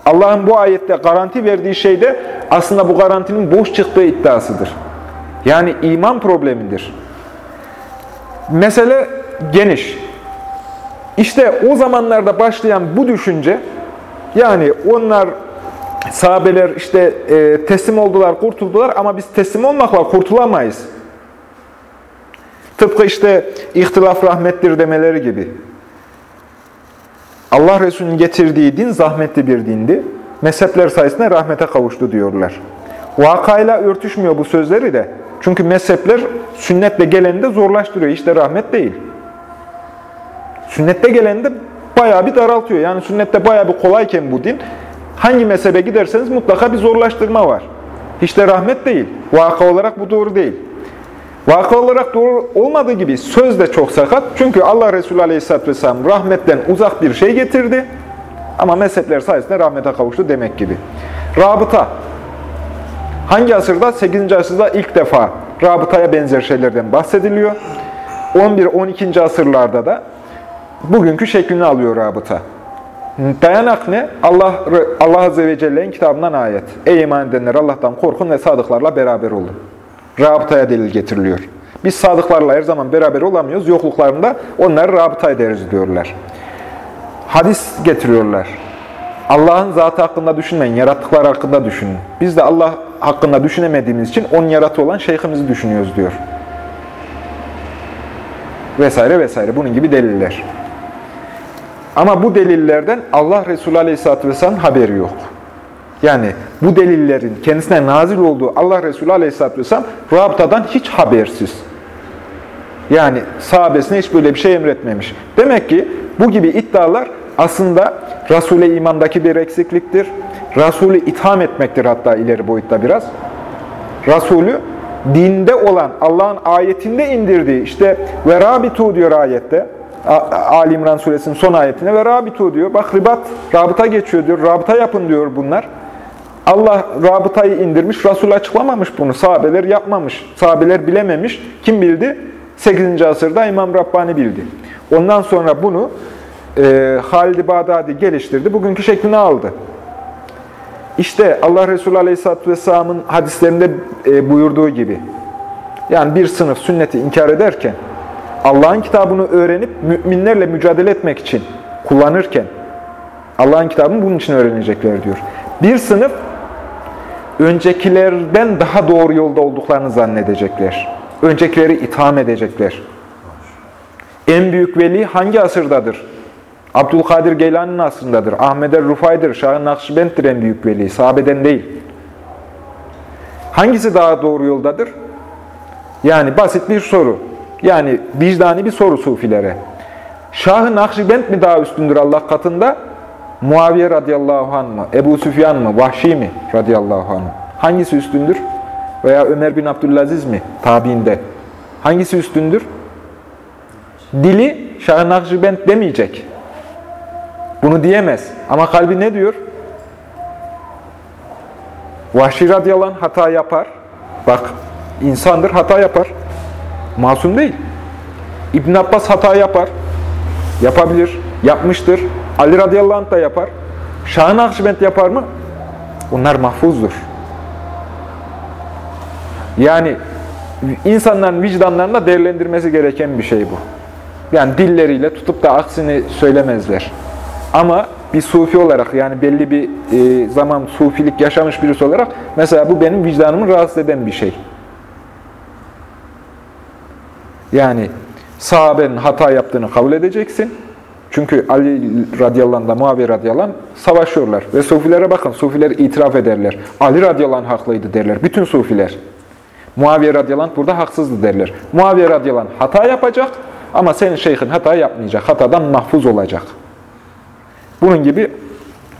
Allah'ın bu ayette garanti verdiği şey de aslında bu garantinin boş çıktığı iddiasıdır. Yani iman problemidir. Mesele geniş. İşte o zamanlarda başlayan bu düşünce, yani onlar sahabeler işte e, teslim oldular, kurtuldular ama biz teslim olmakla kurtulamayız. Tıpkı işte ihtilaf rahmettir demeleri gibi. Allah Resulü'nün getirdiği din zahmetli bir dindi. Mezhepler sayesinde rahmete kavuştu diyorlar. Vakayla örtüşmüyor bu sözleri de. Çünkü mezhepler sünnetle geleni de zorlaştırıyor. İşte rahmet değil. Sünnette geleni de bayağı bir daraltıyor. Yani sünnette bayağı bir kolayken bu din, hangi mezhebe giderseniz mutlaka bir zorlaştırma var. Hiç de rahmet değil. Vaka olarak bu doğru değil. Vaka olarak doğru olmadığı gibi söz de çok sakat. Çünkü Allah Resulü Aleyhisselatü Vesselam rahmetten uzak bir şey getirdi. Ama mezhepler sayesinde rahmete kavuştu demek gibi. Rabıta. Hangi asırda? 8. asırda ilk defa rabıtaya benzer şeylerden bahsediliyor. 11-12. asırlarda da bugünkü şeklini alıyor rabıta. Dayanak ne? Allah, Allah Azze ve Celle'nin kitabından ayet. Ey iman edenler Allah'tan korkun ve sadıklarla beraber olun. Rabıtaya delil getiriliyor. Biz sadıklarla her zaman beraber olamıyoruz. Yokluklarında onları rabıta ederiz diyorlar. Hadis getiriyorlar. Allah'ın zatı hakkında düşünmeyin, yarattıkları hakkında düşünün. Biz de Allah hakkında düşünemediğimiz için onun yaratı olan şeyhimizi düşünüyoruz diyor. Vesaire vesaire. Bunun gibi deliller. Ama bu delillerden Allah Resulü Aleyhisselatü Vesselam'ın haberi yok. Yani bu delillerin kendisine nazil olduğu Allah Resulü Aleyhisselatü Vesselam rabıtadan hiç habersiz. Yani sahabesine hiç böyle bir şey emretmemiş. Demek ki bu gibi iddialar aslında Resul'e imandaki bir eksikliktir. Resulü itham etmektir hatta ileri boyutta biraz. Resulü dinde olan Allah'ın ayetinde indirdiği işte ve rabitu diyor ayette. Ali İmran suresinin son ayetine ve rabitu diyor. Bak ribat, rabıta geçiyor diyor. Rabıta yapın diyor bunlar. Allah rabıtayı indirmiş, Resul açıklamamış bunu. Sahabeler yapmamış, sahabeler bilememiş. Kim bildi? 8. asırda İmam Rabbani bildi. Ondan sonra bunu e, Halid-i Bağdadi geliştirdi. Bugünkü şeklini aldı. İşte Allah Resulü Aleyhisselatü Vesselam'ın hadislerinde e, buyurduğu gibi. Yani bir sınıf sünneti inkar ederken, Allah'ın kitabını öğrenip müminlerle mücadele etmek için kullanırken, Allah'ın kitabını bunun için öğrenecekler diyor. Bir sınıf öncekilerden daha doğru yolda olduklarını zannedecekler. Öncekileri itham edecekler. En büyük veli hangi asırdadır? Abdülkadir Geylani'nin asrındadır. Ahmed el-Rufay'dır. Şah-ı Nakşibend'dir en büyük veli. Sahabeden değil. Hangisi daha doğru yoldadır? Yani basit bir soru. Yani vicdani bir soru sufilere. Şah-ı Nakşibend mi daha üstündür Allah katında? Muaviye radıyallahu anh mı? Ebu Süfyan mı? Vahşi mi radıyallahu anh? Hangisi üstündür? Veya Ömer bin Abdülaziz mi? Tabiinde. Hangisi üstündür? Dili Şah-ı Nakşibend demeyecek. Bunu diyemez. Ama kalbi ne diyor? Vahşi radıyallahu hata yapar. Bak insandır hata yapar. Masum değil. İbn Abbas hata yapar. Yapabilir. Yapmıştır. Ali radıyallahu da yapar. Şah-ı Nakşibend yapar mı? Onlar mahfuzdur. Yani insanların vicdanlarında değerlendirmesi gereken bir şey bu. Yani dilleriyle tutup da aksini söylemezler. Ama bir sufi olarak yani belli bir e, zaman sufilik yaşamış birisi olarak mesela bu benim vicdanımı rahatsız eden bir şey. Yani sahabenin hata yaptığını kabul edeceksin. Çünkü Ali radıyallahu da Muaviye radıyallahu savaşıyorlar. Ve sufilere bakın, sufiler itiraf ederler. Ali radıyallahu haklıydı derler. Bütün sufiler. Muaviye radıyallahu burada haksızdı derler. Muaviye radıyallahu hata yapacak ama senin şeyhin hata yapmayacak. Hatadan mahfuz olacak. Bunun gibi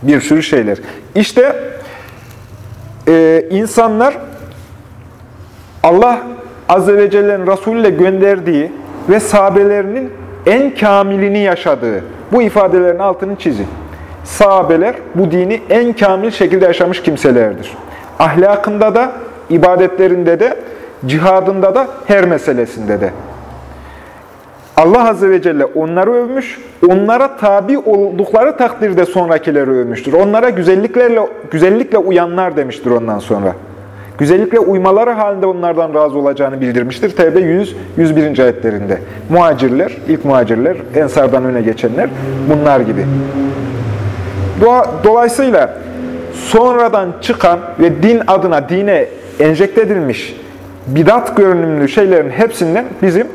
bir sürü şeyler. İşte e, insanlar Allah Azze ve Celle'nin Resulü ile gönderdiği ve sahabelerinin en kamilini yaşadığı bu ifadelerin altını çizin. Sahabeler bu dini en kamil şekilde yaşamış kimselerdir. Ahlakında da, ibadetlerinde de, cihadında da, her meselesinde de. Allah Azze ve Celle onları övmüş, onlara tabi oldukları takdirde sonrakileri övmüştür. Onlara güzelliklerle güzellikle uyanlar demiştir ondan sonra. Güzellikle uymaları halinde onlardan razı olacağını bildirmiştir. Tevbe 100, 101. ayetlerinde. Muhacirler, ilk muhacirler, ensardan öne geçenler bunlar gibi. Dolayısıyla sonradan çıkan ve din adına dine enjekte edilmiş bidat görünümlü şeylerin hepsinden bizim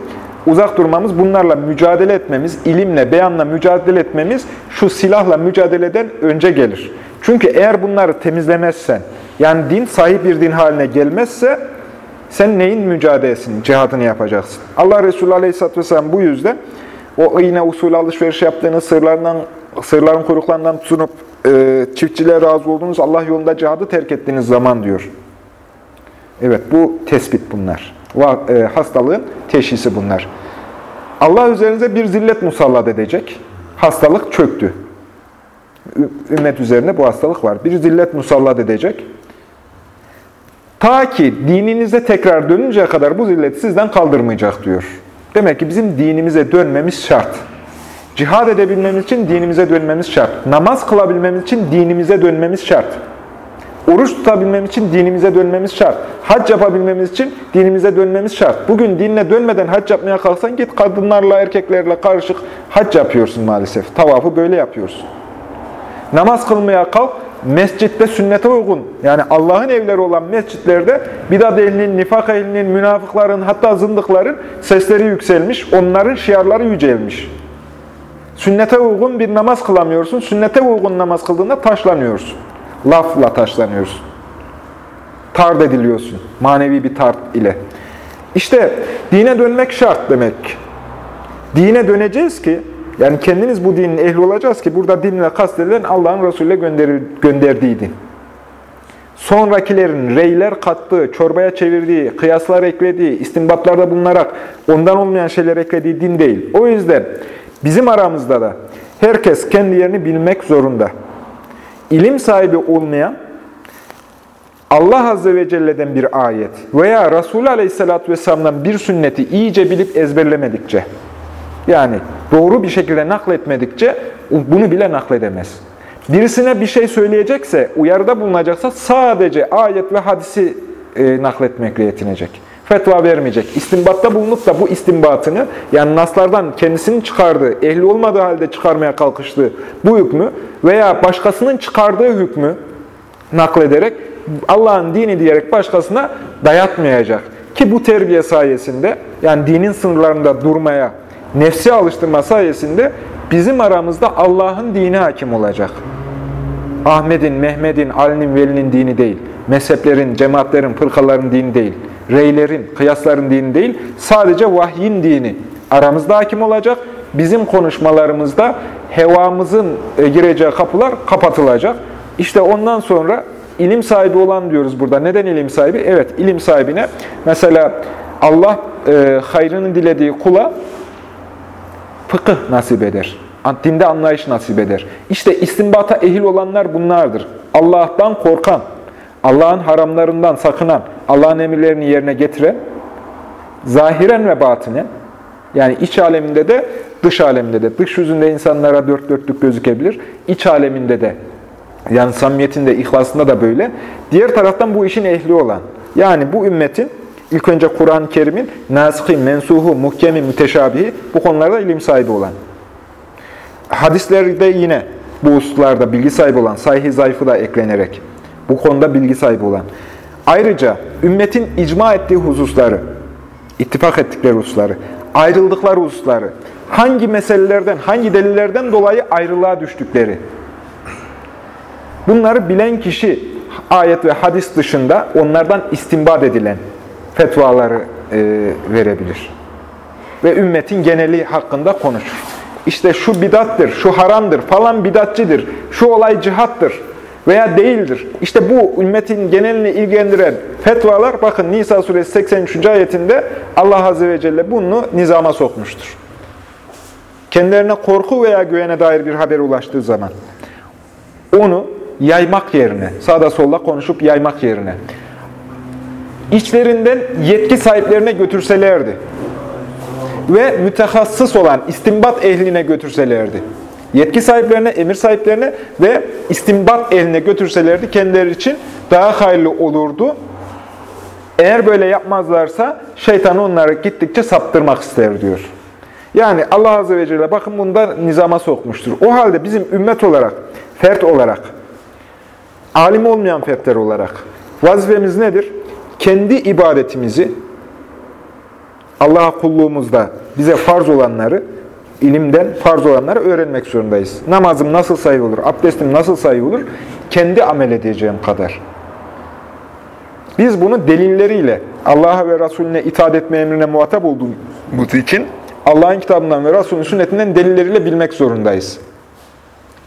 uzak durmamız, bunlarla mücadele etmemiz, ilimle, beyanla mücadele etmemiz şu silahla mücadeleden önce gelir. Çünkü eğer bunları temizlemezsen, yani din sahip bir din haline gelmezse, sen neyin mücadelesini, cihadını yapacaksın? Allah Resulü Aleyhisselatü Vesselam bu yüzden o yine usul alışveriş yaptığınız sırlarından, sırların kuyruklarından tutunup e, çiftçiliğe razı olduğunuz Allah yolunda cihadı terk ettiğiniz zaman diyor. Evet bu tespit bunlar. E, hastalığın teşhisi bunlar. Allah üzerinize bir zillet musallat edecek. Hastalık çöktü. Ümmet üzerinde bu hastalık var. Bir zillet musallat edecek. Ta ki dininize tekrar dönünceye kadar bu zilleti sizden kaldırmayacak diyor. Demek ki bizim dinimize dönmemiz şart. Cihad edebilmemiz için dinimize dönmemiz şart. Namaz kılabilmemiz için dinimize dönmemiz şart. Oruç tutabilmemiz için dinimize dönmemiz şart. Hac yapabilmemiz için dinimize dönmemiz şart. Bugün dinine dönmeden hac yapmaya kalksan git kadınlarla erkeklerle karışık hac yapıyorsun maalesef. Tavafı böyle yapıyorsun. Namaz kılmaya kalk, mescitte sünnete uygun, yani Allah'ın evleri olan mescitlerde bidat ehlinin, nifak ehlinin, münafıkların, hatta zındıkların sesleri yükselmiş, onların şiarları yücelmiş. Sünnete uygun bir namaz kılamıyorsun, sünnete uygun namaz kıldığında taşlanıyorsun. Lafla taşlanıyorsun. Tard ediliyorsun. Manevi bir tard ile. İşte dine dönmek şart demek. Dine döneceğiz ki, yani kendiniz bu dinin ehli olacağız ki, burada dinle kastedilen Allah'ın Resulü'yle gönderdiği din. Sonrakilerin reyler kattığı, çorbaya çevirdiği, kıyaslar eklediği, istinbatlarda bulunarak ondan olmayan şeyler eklediği din değil. O yüzden bizim aramızda da herkes kendi yerini bilmek zorunda ilim sahibi olmayan, Allah Azze ve Celle'den bir ayet veya Resulü Aleyhisselatü Vesselam'dan bir sünneti iyice bilip ezberlemedikçe, yani doğru bir şekilde nakletmedikçe bunu bile nakledemez. Birisine bir şey söyleyecekse, uyarıda bulunacaksa sadece ayet ve hadisi e, nakletmekle yetinecek. Fetva vermeyecek. İstimbatta bulunup da bu istimbatını, yani naslardan kendisinin çıkardığı, ehli olmadığı halde çıkarmaya kalkıştığı bu hükmü veya başkasının çıkardığı hükmü naklederek Allah'ın dini diyerek başkasına dayatmayacak. Ki bu terbiye sayesinde yani dinin sınırlarında durmaya, nefsi alıştırma sayesinde bizim aramızda Allah'ın dini hakim olacak. Ahmet'in, Mehmet'in, Ali'nin, Veli'nin dini değil. Mezheplerin, cemaatlerin, fırkaların dini değil. Reylerin, kıyasların dini değil. Sadece vahyin dini aramızda hakim olacak bizim konuşmalarımızda hevamızın e, gireceği kapılar kapatılacak. İşte ondan sonra ilim sahibi olan diyoruz burada. Neden ilim sahibi? Evet, ilim sahibine mesela Allah e, hayrını dilediği kula fıkıh nasip eder. Dinde anlayış nasip eder. İşte istimbata ehil olanlar bunlardır. Allah'tan korkan, Allah'ın haramlarından sakınan, Allah'ın emirlerini yerine getiren, zahiren ve batinen, yani iç aleminde de dış aleminde de. Dış yüzünde insanlara dört dörtlük gözükebilir. İç aleminde de. Yani samimiyetinde, ihlasında da böyle. Diğer taraftan bu işin ehli olan. Yani bu ümmetin ilk önce Kur'an-ı Kerim'in nasihi, mensuhu, muhkemi, müteşabihi bu konularda ilim sahibi olan. Hadislerde yine bu hususlarda bilgi sahibi olan, sahih zayıfı da eklenerek bu konuda bilgi sahibi olan. Ayrıca ümmetin icma ettiği hususları, ittifak ettikleri hususları, ayrıldıkları hususları, hangi meselelerden, hangi delillerden dolayı ayrılığa düştükleri. Bunları bilen kişi ayet ve hadis dışında onlardan istinbat edilen, fetvaları e, verebilir. Ve ümmetin geneli hakkında konuşur. İşte şu bidattır, şu haramdır, falan bidatçidir, şu olay cihattır veya değildir. İşte bu ümmetin genelini ilgilendiren fetvalar, bakın Nisa suresi 83. ayetinde Allah Azze ve Celle bunu nizama sokmuştur. Kendilerine korku veya güvene dair bir haber ulaştığı zaman onu yaymak yerine, sağda solda konuşup yaymak yerine içlerinden yetki sahiplerine götürselerdi ve mütehassıs olan istimbat ehline götürselerdi. Yetki sahiplerine, emir sahiplerine ve istimbat ehline götürselerdi kendileri için daha hayırlı olurdu. Eğer böyle yapmazlarsa şeytan onları gittikçe saptırmak ister diyor. Yani Allah Azze ve Celle bakın bunda nizama sokmuştur. O halde bizim ümmet olarak, fert olarak, alim olmayan fertler olarak vazifemiz nedir? Kendi ibadetimizi, Allah'a kulluğumuzda bize farz olanları, ilimden farz olanları öğrenmek zorundayız. Namazım nasıl sayı olur, abdestim nasıl sayı olur? Kendi amel edeceğim kadar. Biz bunu delilleriyle, Allah'a ve Resulüne itaat etme emrine muhatap olduğumuz için Allah'ın kitabından ve Resulünün sünnetinden delilleriyle bilmek zorundayız.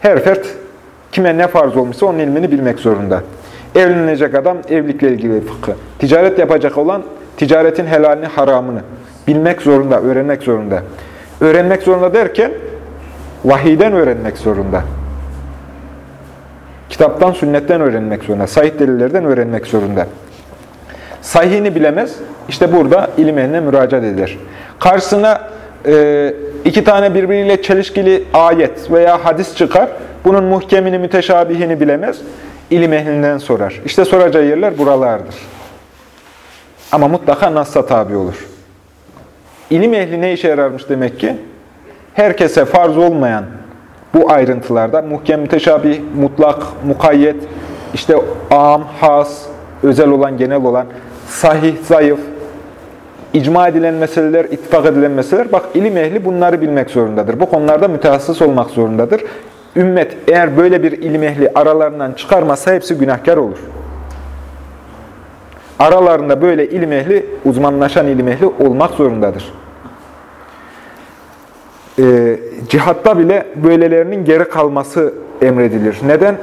Her fert kime ne farz olmuşsa onun ilmini bilmek zorunda. Evlenecek adam evlilikle ilgili fıkhı. Ticaret yapacak olan ticaretin helalini, haramını bilmek zorunda, öğrenmek zorunda. Öğrenmek zorunda derken vahiyden öğrenmek zorunda. Kitaptan, sünnetten öğrenmek zorunda. Sahih delillerden öğrenmek zorunda. Sahihini bilemez, işte burada ilim ehline müracaat eder. Karşısına e, iki tane birbiriyle çelişkili ayet veya hadis çıkar. Bunun muhkemini, müteşabihini bilemez. İlim ehlinden sorar. İşte soracağı yerler buralardır. Ama mutlaka Nas'a tabi olur. İlim ehli ne işe yararmış demek ki? Herkese farz olmayan bu ayrıntılarda muhkem, müteşabih, mutlak, mukayyet, işte am, has, özel olan, genel olan, sahih, zayıf, icma edilen meseleler, ittifak edilen meseleler, bak ilim ehli bunları bilmek zorundadır. Bu konularda mütehassıs olmak zorundadır. Ümmet eğer böyle bir ilim ehli aralarından çıkarmasa hepsi günahkar olur. Aralarında böyle ilim ehli, uzmanlaşan ilim ehli olmak zorundadır. Ee, cihatta bile böylelerinin geri kalması emredilir. Neden?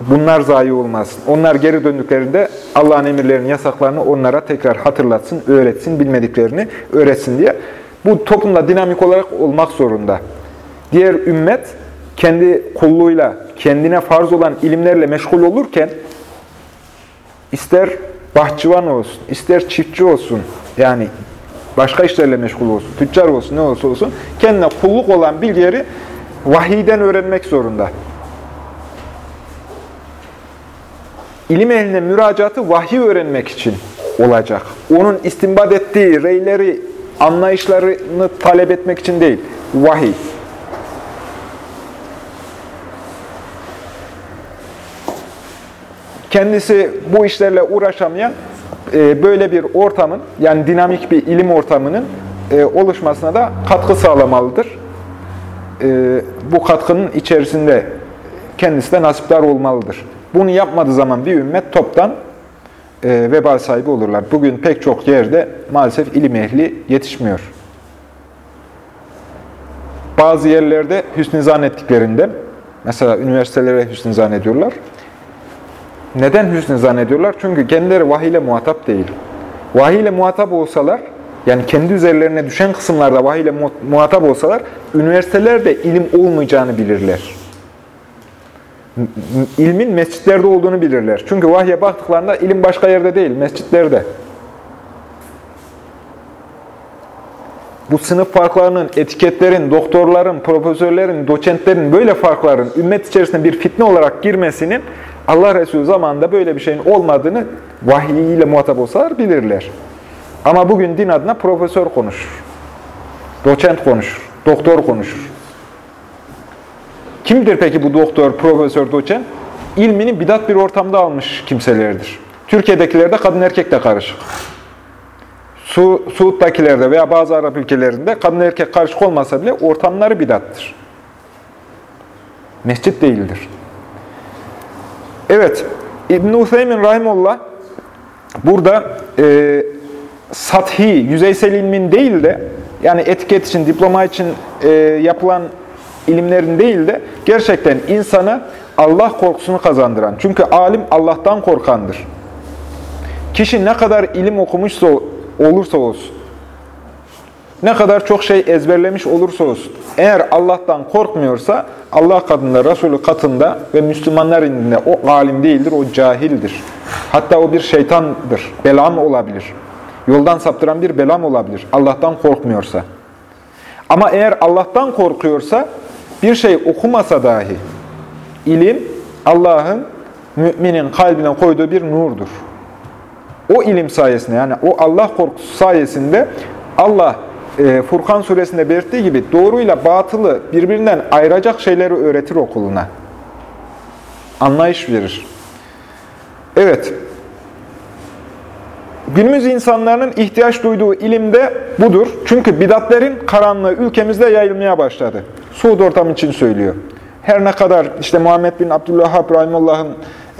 Bunlar zayi olmaz. Onlar geri döndüklerinde Allah'ın emirlerini, yasaklarını onlara tekrar hatırlatsın, öğretsin, bilmediklerini öğretsin diye. Bu toplumda dinamik olarak olmak zorunda. Diğer ümmet kendi kulluğuyla, kendine farz olan ilimlerle meşgul olurken ister bahçıvan olsun, ister çiftçi olsun, yani başka işlerle meşgul olsun, tüccar olsun, ne olursa olsun, kendine kulluk olan bilgileri vahiyden öğrenmek zorunda. İlim ehline müracaatı vahiy öğrenmek için olacak. Onun istinbat ettiği reyleri, anlayışlarını talep etmek için değil, vahiy. Kendisi bu işlerle uğraşamayan e, böyle bir ortamın, yani dinamik bir ilim ortamının e, oluşmasına da katkı sağlamalıdır. E, bu katkının içerisinde kendisi de nasipler olmalıdır. Bunu yapmadığı zaman bir ümmet toptan e, vebal sahibi olurlar. Bugün pek çok yerde maalesef ilim ehli yetişmiyor. Bazı yerlerde hüsnü zannettiklerinden, mesela üniversitelere hüsnü zannediyorlar. Neden hüsnü zannediyorlar? Çünkü kendileri vahiy muhatap değil. Vahiy muhatap olsalar, yani kendi üzerlerine düşen kısımlarda vahiy muhatap olsalar, üniversitelerde ilim olmayacağını bilirler. İlmin mescitlerde olduğunu bilirler. Çünkü vahye baktıklarında ilim başka yerde değil, mescitlerde. Bu sınıf farklarının, etiketlerin, doktorların, profesörlerin, doçentlerin böyle farkların ümmet içerisinde bir fitne olarak girmesinin Allah Resulü zamanında böyle bir şeyin olmadığını vahiy ile muhatap olsalar bilirler. Ama bugün din adına profesör konuşur. Doçent konuşur. Doktor konuşur. Kimdir peki bu doktor, profesör, doçent? İlmini bidat bir ortamda almış kimselerdir. Türkiye'dekilerde kadın erkek de karışık. Su, Suud'dakilerde veya bazı Arap ülkelerinde kadın erkek karışık olmasa bile ortamları bidattır. Mescit değildir. Evet, İbn-i Uthaymin Rahimullah burada e, sathi, yüzeysel ilmin değil de yani etiket için, diploma için e, yapılan ilimlerin değil de gerçekten insana Allah korkusunu kazandıran. Çünkü alim Allah'tan korkandır. Kişi ne kadar ilim okumuşsa olursa olsun, ne kadar çok şey ezberlemiş olursa olsun, eğer Allah'tan korkmuyorsa Allah katında, Resulü katında ve Müslümanlar indinde o alim değildir, o cahildir. Hatta o bir şeytandır, belam olabilir. Yoldan saptıran bir belam olabilir Allah'tan korkmuyorsa. Ama eğer Allah'tan korkuyorsa bir şey okumasa dahi ilim Allah'ın müminin kalbine koyduğu bir nurdur. O ilim sayesinde yani o Allah korkusu sayesinde Allah e, Furkan suresinde belirttiği gibi doğruyla batılı birbirinden ayıracak şeyleri öğretir okuluna. Anlayış verir. Evet. Günümüz insanların ihtiyaç duyduğu ilim de budur. Çünkü bidatlerin karanlığı ülkemizde yayılmaya başladı. Suud ortamı için söylüyor. Her ne kadar işte Muhammed bin Abdülvahhab Rahimullah'ın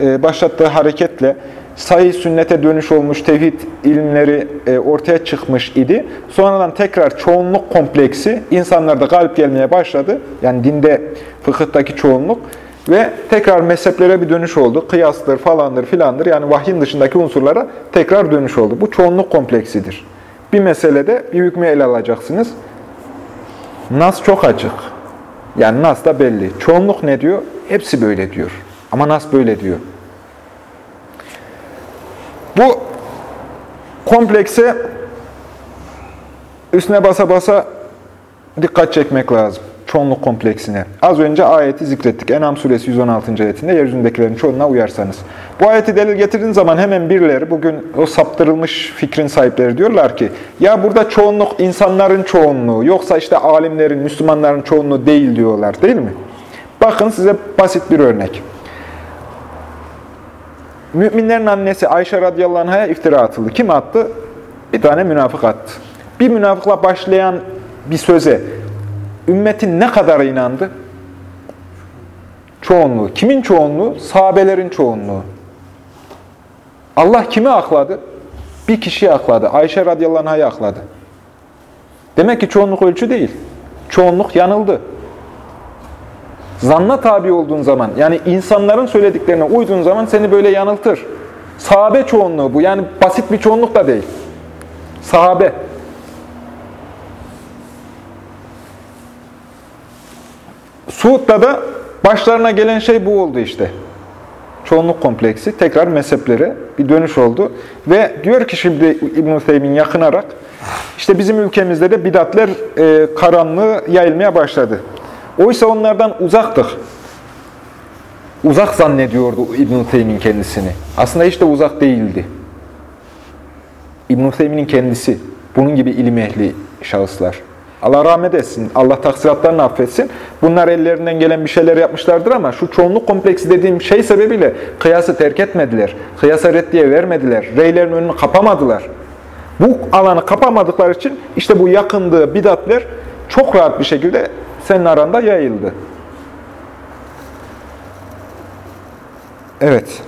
e, başlattığı hareketle sayı sünnete dönüş olmuş, tevhid ilimleri e, ortaya çıkmış idi. Sonradan tekrar çoğunluk kompleksi insanlarda galip gelmeye başladı. Yani dinde, fıkıhtaki çoğunluk. Ve tekrar mezheplere bir dönüş oldu. Kıyastır, falandır, filandır. Yani vahyin dışındaki unsurlara tekrar dönüş oldu. Bu çoğunluk kompleksidir. Bir meselede bir hükmü ele alacaksınız. Nas çok açık. Yani Nas da belli. Çoğunluk ne diyor? Hepsi böyle diyor. Ama Nas böyle diyor. Bu komplekse üstüne basa basa dikkat çekmek lazım. Çoğunluk kompleksine. Az önce ayeti zikrettik. Enam suresi 116. ayetinde yeryüzündekilerin çoğunluğa uyarsanız. Bu ayeti delil getirdiğin zaman hemen birileri, bugün o saptırılmış fikrin sahipleri diyorlar ki, ya burada çoğunluk insanların çoğunluğu, yoksa işte alimlerin, Müslümanların çoğunluğu değil diyorlar değil mi? Bakın size basit bir örnek. Müminlerin annesi Ayşe radıyallahu anh'a iftira atıldı. Kim attı? Bir tane münafık attı. Bir münafıkla başlayan bir söze ümmetin ne kadar inandı? Çoğunluğu. Kimin çoğunluğu? Sahabelerin çoğunluğu. Allah kimi akladı? Bir kişiyi akladı. Ayşe radıyallahu anh'ı akladı. Demek ki çoğunluk ölçü değil. Çoğunluk yanıldı. Zanna tabi olduğun zaman, yani insanların söylediklerine uyduğun zaman seni böyle yanıltır. Sahabe çoğunluğu bu. Yani basit bir çoğunluk da değil. Sahabe. Suud'da da başlarına gelen şey bu oldu işte. Çoğunluk kompleksi tekrar mezheplere bir dönüş oldu. Ve diyor ki şimdi İbn-i Teymin yakınarak, işte bizim ülkemizde de bidatler e, karanlığı yayılmaya başladı. Oysa onlardan uzaktık. Uzak zannediyordu İbn-i Teymin kendisini. Aslında hiç de uzak değildi. İbn-i Teymin'in kendisi. Bunun gibi ilim ehli şahıslar. Allah rahmet etsin, Allah taksiratlarını affetsin. Bunlar ellerinden gelen bir şeyler yapmışlardır ama şu çoğunluk kompleksi dediğim şey sebebiyle kıyası terk etmediler. Kıyasa reddiye vermediler. Reylerin önünü kapamadılar. Bu alanı kapamadıkları için işte bu yakındığı bidatler çok rahat bir şekilde senin aranda yayıldı. Evet.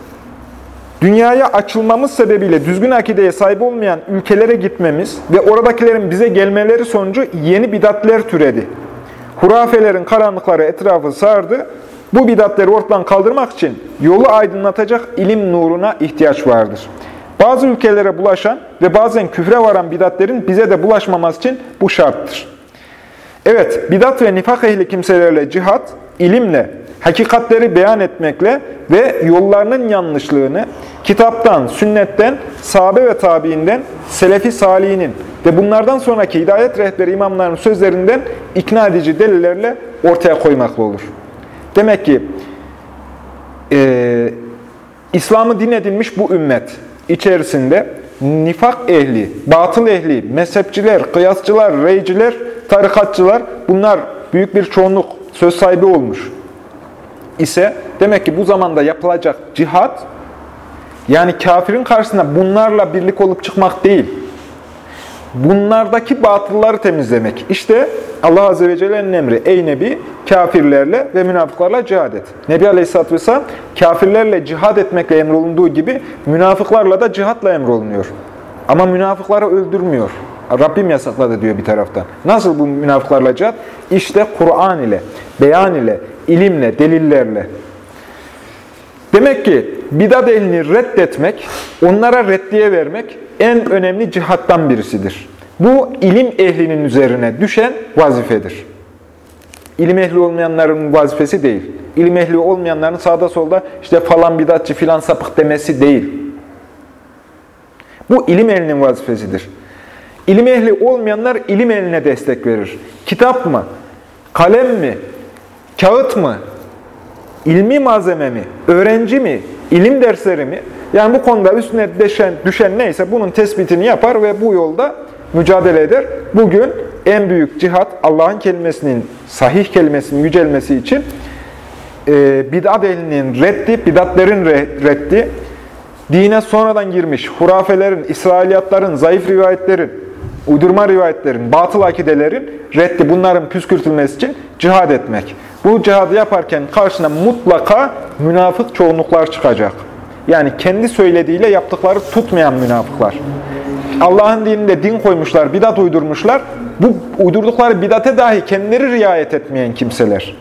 Dünyaya açılmamız sebebiyle düzgün akideye sahip olmayan ülkelere gitmemiz ve oradakilerin bize gelmeleri sonucu yeni bidatler türedi. Hurafelerin karanlıkları etrafı sardı. Bu bidatleri ortadan kaldırmak için yolu aydınlatacak ilim nuruna ihtiyaç vardır. Bazı ülkelere bulaşan ve bazen küfre varan bidatlerin bize de bulaşmaması için bu şarttır. Evet, bidat ve nifak ehli kimselerle cihat, ilimle, hakikatleri beyan etmekle ve yollarının yanlışlığını kitaptan, sünnetten, sahabe ve tabiinden, selefi salihinin ve bunlardan sonraki hidayet rehberi imamların sözlerinden ikna edici delillerle ortaya koymakla olur. Demek ki e, İslam'ı din edilmiş bu ümmet içerisinde nifak ehli, batıl ehli, mezhepçiler, kıyasçılar, reyciler, tarikatçılar bunlar büyük bir çoğunluk söz sahibi olmuş ise demek ki bu zamanda yapılacak cihat yani kafirin karşısında bunlarla birlik olup çıkmak değil. Bunlardaki batılları temizlemek. İşte Allah Azze ve Celle'nin emri. Ey Nebi kafirlerle ve münafıklarla cihad et. Nebi Aleyhisselatü Vesselam kafirlerle cihad etmekle emrolunduğu gibi münafıklarla da cihatla emrolunuyor. Ama münafıkları öldürmüyor. Rabbim yasakladı diyor bir taraftan. Nasıl bu münafıklarla cihat? İşte Kur'an ile, beyan ile, ilimle, delillerle. Demek ki bidat ehlini reddetmek, onlara reddiye vermek en önemli cihattan birisidir. Bu ilim ehlinin üzerine düşen vazifedir. İlim ehli olmayanların vazifesi değil. İlim ehli olmayanların sağda solda işte falan bidatçı filan sapık demesi değil. Bu ilim ehlinin vazifesidir. İlim ehli olmayanlar ilim ehline destek verir. Kitap mı? Kalem mi? Kağıt mı? ilmi malzeme mi, öğrenci mi, ilim dersleri mi? Yani bu konuda üstüne düşen, düşen neyse bunun tespitini yapar ve bu yolda mücadele eder. Bugün en büyük cihat Allah'ın kelimesinin, sahih kelimesinin yücelmesi için e, bid'at ehlinin reddi, bid'atlerin reddi, dine sonradan girmiş hurafelerin, İsrailiyatların, zayıf rivayetlerin, uydurma rivayetlerin, batıl akidelerin reddi, bunların püskürtülmesi için cihad etmek. Bu cihadı yaparken karşına mutlaka münafık çoğunluklar çıkacak. Yani kendi söylediğiyle yaptıkları tutmayan münafıklar. Allah'ın dininde din koymuşlar, bidat uydurmuşlar. Bu uydurdukları bidate dahi kendileri riayet etmeyen kimseler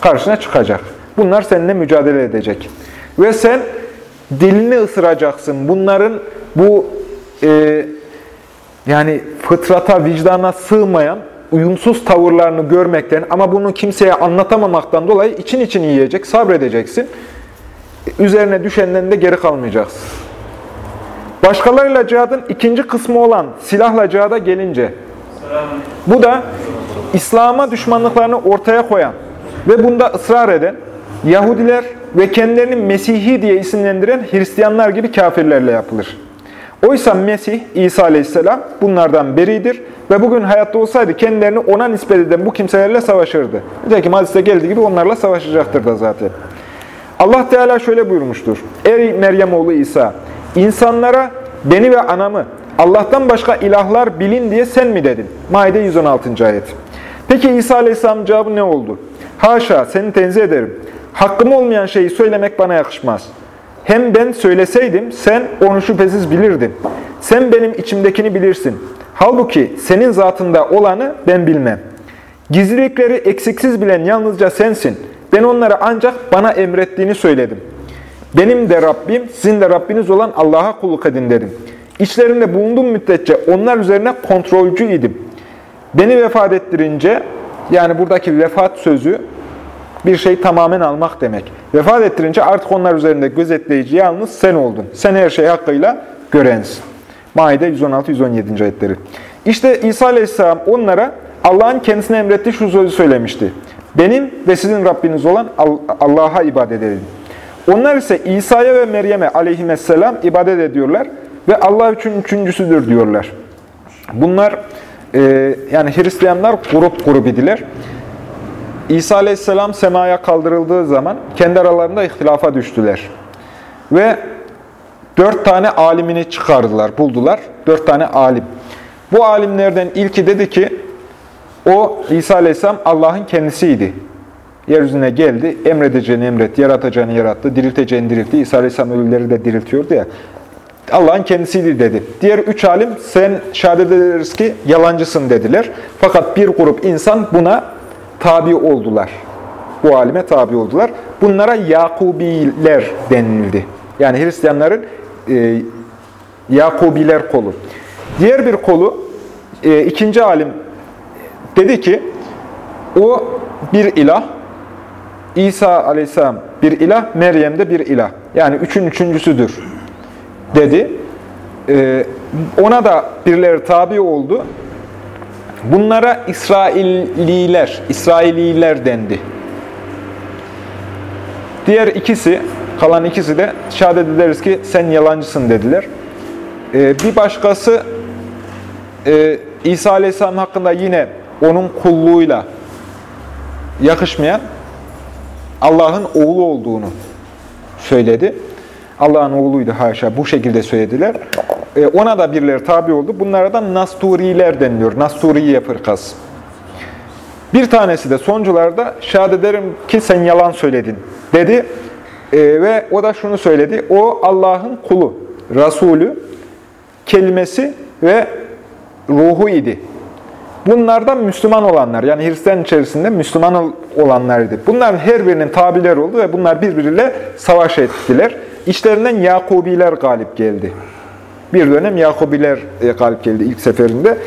karşına çıkacak. Bunlar seninle mücadele edecek. Ve sen dilini ısıracaksın. Bunların bu e, yani fıtrata, vicdana sığmayan uyumsuz tavırlarını görmekten ama bunu kimseye anlatamamaktan dolayı için için yiyecek, sabredeceksin. Üzerine düşenden de geri kalmayacaksın. Başkalarıyla cihadın ikinci kısmı olan silahla cihada gelince, bu da İslam'a düşmanlıklarını ortaya koyan ve bunda ısrar eden Yahudiler ve kendilerini Mesih'i diye isimlendiren Hristiyanlar gibi kafirlerle yapılır. Oysa Mesih, İsa aleyhisselam bunlardan beridir ve bugün hayatta olsaydı kendilerini ona nispet eden bu kimselerle savaşırdı. Nitekim hadiste geldiği gibi onlarla savaşacaktır da zaten. Allah Teala şöyle buyurmuştur. Ey Meryem oğlu İsa, insanlara beni ve anamı Allah'tan başka ilahlar bilin diye sen mi dedin? Maide 116. ayet. Peki İsa Aleyhisselam cevabı ne oldu? Haşa seni tenzih ederim. Hakkım olmayan şeyi söylemek bana yakışmaz. Hem ben söyleseydim sen onu şüphesiz bilirdin. Sen benim içimdekini bilirsin. Halbuki senin zatında olanı ben bilmem. Gizlilikleri eksiksiz bilen yalnızca sensin. Ben onlara ancak bana emrettiğini söyledim. Benim de Rabbim, sizin de Rabbiniz olan Allah'a kulluk edin dedim. İçlerinde bulunduğum müddetçe onlar üzerine kontrolcü idim. Beni vefat ettirince, yani buradaki vefat sözü bir şey tamamen almak demek. Vefat ettirince artık onlar üzerinde gözetleyici yalnız sen oldun. Sen her şeyi hakkıyla görensin. Maide 116-117. ayetleri. İşte İsa Aleyhisselam onlara Allah'ın kendisine emrettiği şu sözü söylemişti. Benim ve sizin Rabbiniz olan Allah'a ibadet edin. Onlar ise İsa'ya ve Meryem'e aleyhisselam ibadet ediyorlar ve Allah için üçüncüsüdür diyorlar. Bunlar e, yani Hristiyanlar grup grup idiler. İsa aleyhisselam semaya kaldırıldığı zaman kendi aralarında ihtilafa düştüler. Ve dört tane alimini çıkardılar, buldular. Dört tane alim. Bu alimlerden ilki dedi ki, o İsa aleyhisselam Allah'ın kendisiydi. Yeryüzüne geldi, emredeceğini emretti, yaratacağını yarattı, dirilteceğini diriltti. İsa aleyhisselam ölüleri de diriltiyordu ya. Allah'ın kendisiydi dedi. Diğer üç alim sen şehadet ederiz ki yalancısın dediler. Fakat bir grup insan buna tabi oldular. Bu alime tabi oldular. Bunlara Yakubiler denildi. Yani Hristiyanların e, Yakubiler kolu. Diğer bir kolu, e, ikinci alim dedi ki, o bir ilah, İsa aleyhisselam bir ilah, Meryem de bir ilah. Yani üçün üçüncüsüdür dedi. E, ona da birileri tabi oldu. Bunlara İsrailliler, İsraililer dendi. Diğer ikisi, kalan ikisi de şehadet ederiz ki sen yalancısın dediler. Ee, bir başkası e, İsa Aleyhisselam hakkında yine onun kulluğuyla yakışmayan Allah'ın oğlu olduğunu söyledi. Allah'ın oğluydu haşa bu şekilde söylediler. E, ona da birileri tabi oldu. Bunlara da Nasturiler deniliyor. Nasturiye fırkası. Bir tanesi de soncularda şehadet ederim ki sen yalan söyledin dedi. E, ve o da şunu söyledi. O Allah'ın kulu, Resulü kelimesi ve ruhu idi. Bunlardan Müslüman olanlar, yani Hristiyan içerisinde Müslüman olanlardı. Bunların her birinin tabileri oldu ve bunlar birbiriyle savaş ettiler. İçlerinden Yakubiler galip geldi. Bir dönem Yakubiler e, galip geldi ilk seferinde.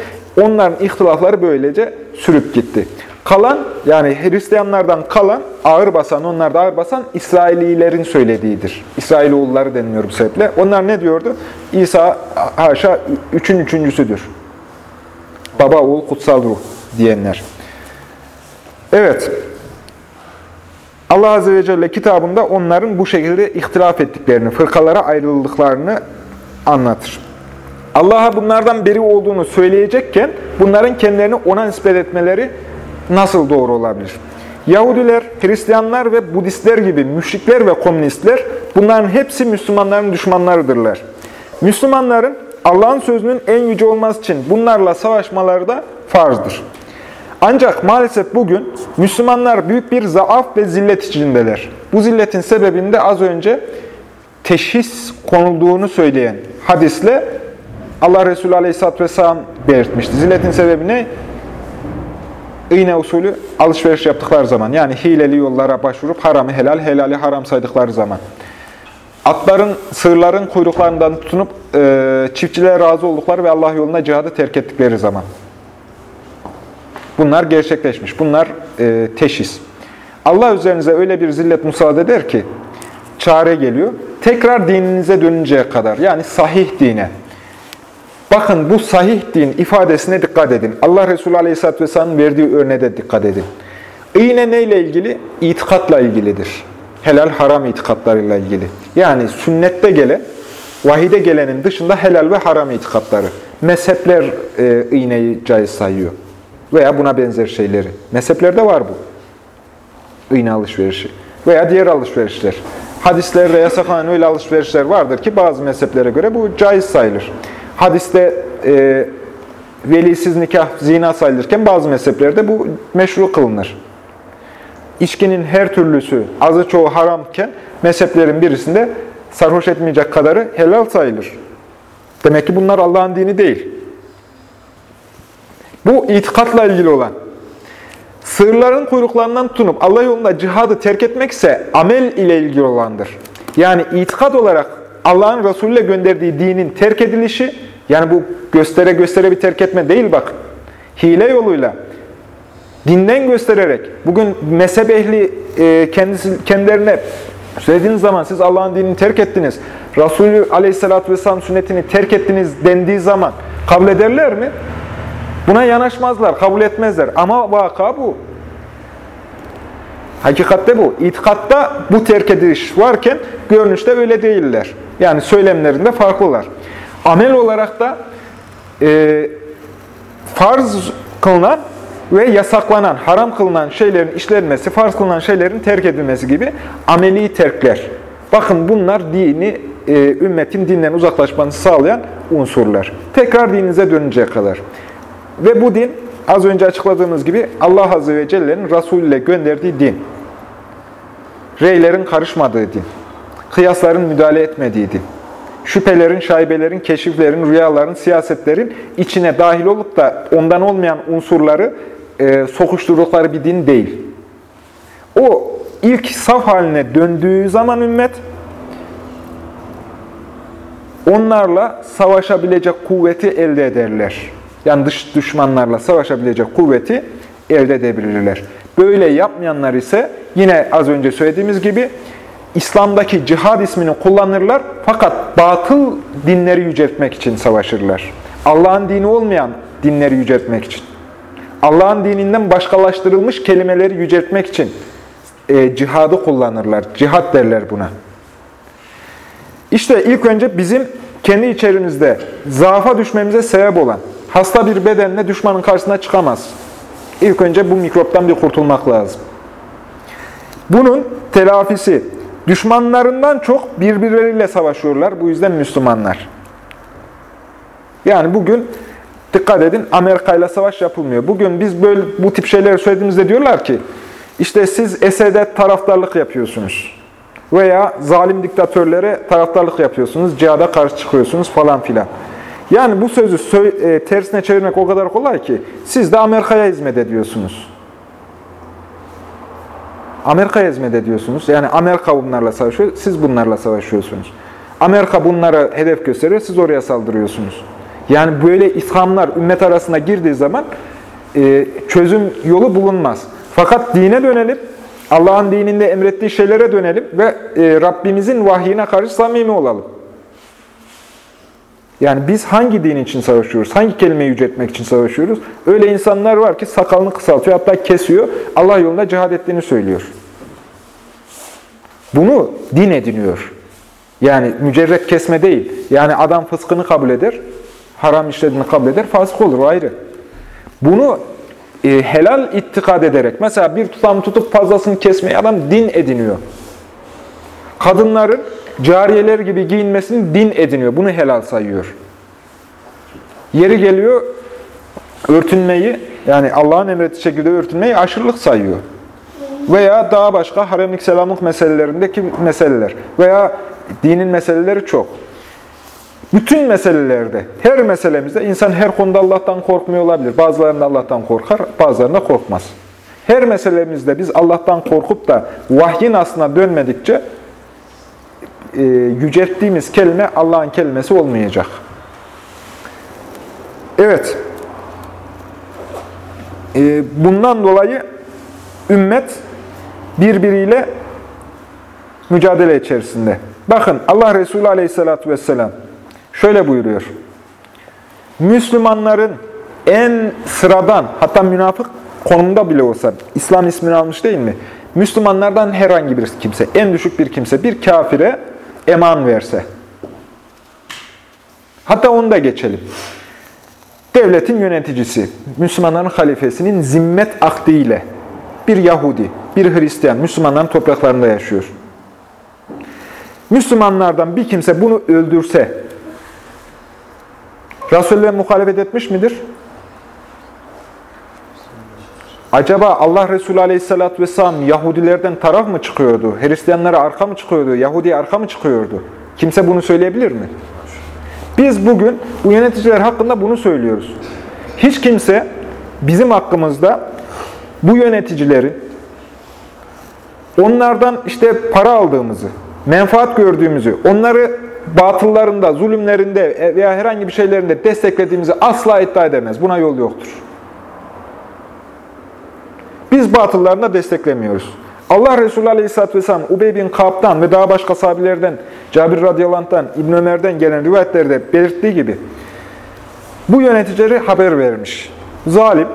Onların ihtilafları böylece sürüp gitti. Kalan, yani Hristiyanlardan kalan, ağır basan, onlar da ağır basan İsraililerin söylediğidir. İsrailoğulları deniliyor bu sebeple. Onlar ne diyordu? İsa haşa üçün üçüncüsüdür. Baba, oğul, kutsal ruh diyenler. Evet. Allah Azze ve Celle kitabında onların bu şekilde ihtilaf ettiklerini, fırkalara ayrıldıklarını anlatır. Allah'a bunlardan biri olduğunu söyleyecekken bunların kendilerini ona nispet etmeleri nasıl doğru olabilir? Yahudiler, Hristiyanlar ve Budistler gibi müşrikler ve komünistler bunların hepsi Müslümanların düşmanlarıdırlar. Müslümanların Allah'ın sözünün en yüce olması için bunlarla savaşmaları da farzdır. Ancak maalesef bugün Müslümanlar büyük bir zaaf ve zillet içindeler. Bu zilletin sebebini de az önce teşhis konulduğunu söyleyen hadisle Allah Resulü Aleyhisselatü Vesselam belirtmişti. Zilletin sebebi ne? İğne usulü alışveriş yaptıkları zaman. Yani hileli yollara başvurup haramı helal, helali haram saydıkları zaman. Atların, sığırların kuyruklarından tutunup e, çiftçilere razı oldukları ve Allah yoluna cihadı terk ettikleri zaman. Bunlar gerçekleşmiş. Bunlar e, teşhis. Allah üzerinize öyle bir zillet musaade eder ki, çare geliyor. Tekrar dininize dönünceye kadar, yani sahih dine. Bakın bu sahih din ifadesine dikkat edin. Allah Resulü Aleyhisselatü Vesselam'ın verdiği örneğe de dikkat edin. İğne neyle ilgili? İtikatla ilgilidir. Helal haram itikatlarıyla ilgili. Yani sünnette gelen, vahide gelenin dışında helal ve haram itikatları. Mezhepler e, iğneyi caiz sayıyor. Veya buna benzer şeyleri. Mezheplerde var bu. İğne alışverişi. Veya diğer alışverişler. Hadislerde yasaklanan öyle alışverişler vardır ki bazı mezheplere göre bu caiz sayılır. Hadiste e, velisiz nikah zina sayılırken bazı mezheplerde bu meşru kılınır. İçkinin her türlüsü azı çoğu haramken mezheplerin birisinde sarhoş etmeyecek kadarı helal sayılır. Demek ki bunlar Allah'ın dini değil. Bu itikatla ilgili olan. Sığırların kuyruklarından tutunup Allah yolunda cihadı terk etmek ise amel ile ilgili olandır. Yani itikat olarak Allah'ın Resulü ile gönderdiği dinin terk edilişi, yani bu göstere göstere bir terk etme değil bak. Hile yoluyla, dinden göstererek, bugün mezhep ehli e, kendisi, kendilerine söylediğiniz zaman siz Allah'ın dinini terk ettiniz, Resulü aleyhissalatü vesselam sünnetini terk ettiniz dendiği zaman kabul ederler mi? Buna yanaşmazlar, kabul etmezler. Ama vaka bu. Hakikatte bu. İtikatta bu terk ediliş varken görünüşte öyle değiller. Yani söylemlerinde farklılar. Amel olarak da e, farz kılınan ve yasaklanan, haram kılınan şeylerin işlenmesi, farz kılınan şeylerin terk edilmesi gibi ameli terkler. Bakın bunlar dini, e, ümmetin dinden uzaklaşmasını sağlayan unsurlar. Tekrar dininize dönünceye kadar. Ve bu din az önce açıkladığımız gibi Allah Azze ve Celle'nin Resulü ile gönderdiği din. Reylerin karışmadığı din. Kıyasların müdahale etmediği din. Şüphelerin, şaibelerin, keşiflerin, rüyaların, siyasetlerin içine dahil olup da ondan olmayan unsurları e, sokuşturdukları bir din değil. O ilk saf haline döndüğü zaman ümmet, onlarla savaşabilecek kuvveti elde ederler. Yani dış düşmanlarla savaşabilecek kuvveti elde edebilirler. Böyle yapmayanlar ise yine az önce söylediğimiz gibi İslam'daki cihad ismini kullanırlar fakat batıl dinleri yüceltmek için savaşırlar. Allah'ın dini olmayan dinleri yüceltmek için. Allah'ın dininden başkalaştırılmış kelimeleri yüceltmek için e, cihadı kullanırlar. Cihad derler buna. İşte ilk önce bizim kendi içerimizde zaafa düşmemize sebep olan hasta bir bedenle düşmanın karşısına çıkamaz. İlk önce bu mikroptan bir kurtulmak lazım. Bunun telafisi, düşmanlarından çok birbirleriyle savaşıyorlar. Bu yüzden Müslümanlar. Yani bugün dikkat edin Amerika ile savaş yapılmıyor. Bugün biz böyle bu tip şeyleri söylediğimizde diyorlar ki işte siz Esed'e taraftarlık yapıyorsunuz. Veya zalim diktatörlere taraftarlık yapıyorsunuz, cihada karşı çıkıyorsunuz falan filan. Yani bu sözü sö- e, tersine çevirmek o kadar kolay ki siz de Amerika'ya hizmet ediyorsunuz. Amerika'ya hizmet ediyorsunuz. Yani Amerika bunlarla savaşıyor, siz bunlarla savaşıyorsunuz. Amerika bunlara hedef gösteriyor, siz oraya saldırıyorsunuz. Yani böyle ithamlar ümmet arasına girdiği zaman e, çözüm yolu bulunmaz. Fakat dine dönelim, Allah'ın dininde emrettiği şeylere dönelim ve e, Rabbimizin vahyine karşı samimi olalım. Yani biz hangi din için savaşıyoruz? Hangi kelimeyi yüceltmek için savaşıyoruz? Öyle insanlar var ki sakalını kısaltıyor, hatta kesiyor. Allah yolunda cihad ettiğini söylüyor. Bunu din ediniyor. Yani mücerret kesme değil. Yani adam fıskını kabul eder, haram işlediğini kabul eder, fasık olur, ayrı. Bunu e, helal ittikad ederek, mesela bir tutam tutup fazlasını kesmeyi adam din ediniyor. Kadınların cariyeler gibi giyinmesini din ediniyor. Bunu helal sayıyor. Yeri geliyor örtünmeyi, yani Allah'ın emrettiği şekilde örtünmeyi aşırılık sayıyor. Veya daha başka haremlik selamlık meselelerindeki meseleler. Veya dinin meseleleri çok. Bütün meselelerde, her meselemizde insan her konuda Allah'tan korkmuyor olabilir. Bazılarında Allah'tan korkar, bazılarında korkmaz. Her meselemizde biz Allah'tan korkup da vahyin aslına dönmedikçe e, yücelttiğimiz kelime Allah'ın kelimesi olmayacak. Evet. E, bundan dolayı ümmet birbiriyle mücadele içerisinde. Bakın Allah Resulü Aleyhisselatü vesselam şöyle buyuruyor. Müslümanların en sıradan, hatta münafık konumda bile olsa, İslam ismini almış değil mi? Müslümanlardan herhangi bir kimse, en düşük bir kimse, bir kafire eman verse. Hatta onu da geçelim. Devletin yöneticisi, Müslümanların halifesinin zimmet akdiyle bir Yahudi, bir Hristiyan, Müslümanların topraklarında yaşıyor. Müslümanlardan bir kimse bunu öldürse, Resulü'ye muhalefet etmiş midir? Acaba Allah Resulü Aleyhisselatü Vesselam Yahudilerden taraf mı çıkıyordu? Hristiyanlara arka mı çıkıyordu? Yahudi'ye arka mı çıkıyordu? Kimse bunu söyleyebilir mi? Biz bugün bu yöneticiler hakkında bunu söylüyoruz. Hiç kimse bizim hakkımızda bu yöneticilerin onlardan işte para aldığımızı, menfaat gördüğümüzü, onları batıllarında, zulümlerinde veya herhangi bir şeylerinde desteklediğimizi asla iddia edemez. Buna yol yoktur. Biz batıllarına desteklemiyoruz. Allah Resulü Aleyhisselatü Vesselam Ubey bin Kaab'dan ve daha başka sahabilerden, Cabir radıyallahu anh'tan, İbn Ömer'den gelen rivayetlerde belirttiği gibi bu yöneticileri haber vermiş. Zalim,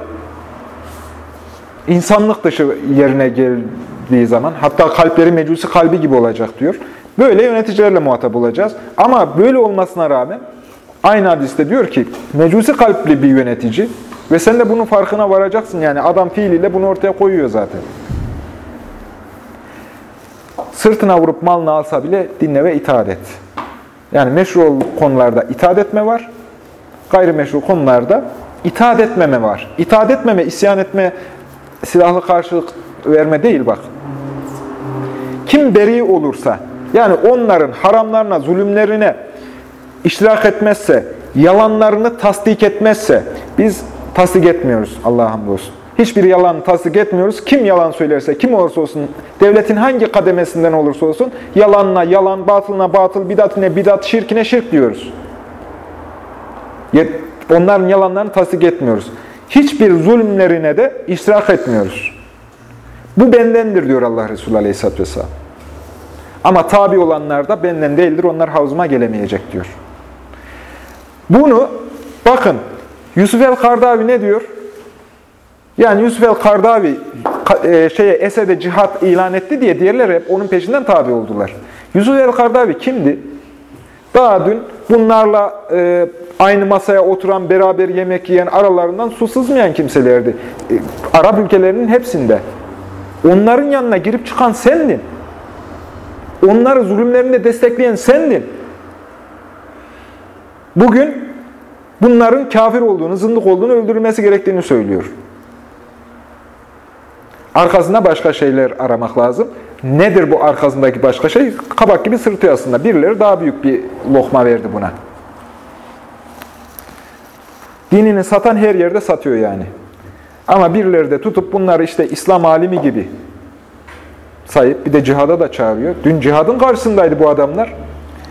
insanlık dışı yerine geldiği zaman, hatta kalpleri mecusi kalbi gibi olacak diyor. Böyle yöneticilerle muhatap olacağız. Ama böyle olmasına rağmen aynı hadiste diyor ki, mecusi kalpli bir yönetici ve sen de bunun farkına varacaksın. Yani adam fiiliyle bunu ortaya koyuyor zaten. Sırtına vurup malını alsa bile dinle ve itaat et. Yani meşru konularda itaat etme var. Gayrimeşru konularda itaat etmeme var. İtaat etmeme, isyan etme, silahlı karşılık verme değil bak. Kim beri olursa, yani onların haramlarına, zulümlerine iştirak etmezse, yalanlarını tasdik etmezse, biz tasdik etmiyoruz Allah'a hamdolsun. Hiçbir yalan tasdik etmiyoruz. Kim yalan söylerse, kim olursa olsun, devletin hangi kademesinden olursa olsun, yalanına yalan, batılına batıl, bidatine bidat, şirkine şirk diyoruz. Onların yalanlarını tasdik etmiyoruz. Hiçbir zulümlerine de iştirak etmiyoruz. Bu bendendir diyor Allah Resulü Aleyhisselatü Vesselam. Ama tabi olanlar da benden değildir, onlar havzuma gelemeyecek diyor. Bunu bakın Yusuf el-Kardavi ne diyor? Yani Yusuf el-Kardavi e, şeye Esed'e cihat ilan etti diye diğerleri hep onun peşinden tabi oldular. Yusuf el-Kardavi kimdi? Daha dün bunlarla e, aynı masaya oturan, beraber yemek yiyen, aralarından su sızmayan kimselerdi. E, Arap ülkelerinin hepsinde. Onların yanına girip çıkan sendin. Onları zulümlerinde destekleyen sendin. Bugün bunların kafir olduğunu, zındık olduğunu öldürülmesi gerektiğini söylüyor. Arkasında başka şeyler aramak lazım. Nedir bu arkasındaki başka şey? Kabak gibi sırtıyor aslında. Birileri daha büyük bir lokma verdi buna. Dinini satan her yerde satıyor yani. Ama birileri de tutup bunları işte İslam alimi gibi sayıp bir de cihada da çağırıyor. Dün cihadın karşısındaydı bu adamlar.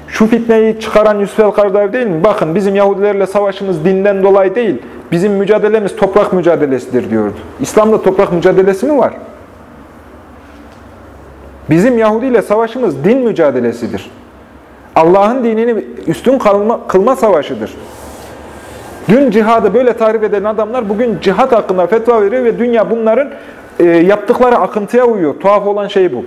Şu fitneyi çıkaran Yusuf el-Kardavi değil mi? Bakın bizim Yahudilerle savaşımız dinden dolayı değil. Bizim mücadelemiz toprak mücadelesidir diyordu. İslam'da toprak mücadelesi mi var? Bizim Yahudi ile savaşımız din mücadelesidir. Allah'ın dinini üstün kılma, kılma savaşıdır. Dün cihadı böyle tarif eden adamlar bugün cihat hakkında fetva veriyor ve dünya bunların e, yaptıkları akıntıya uyuyor. Tuhaf olan şey bu.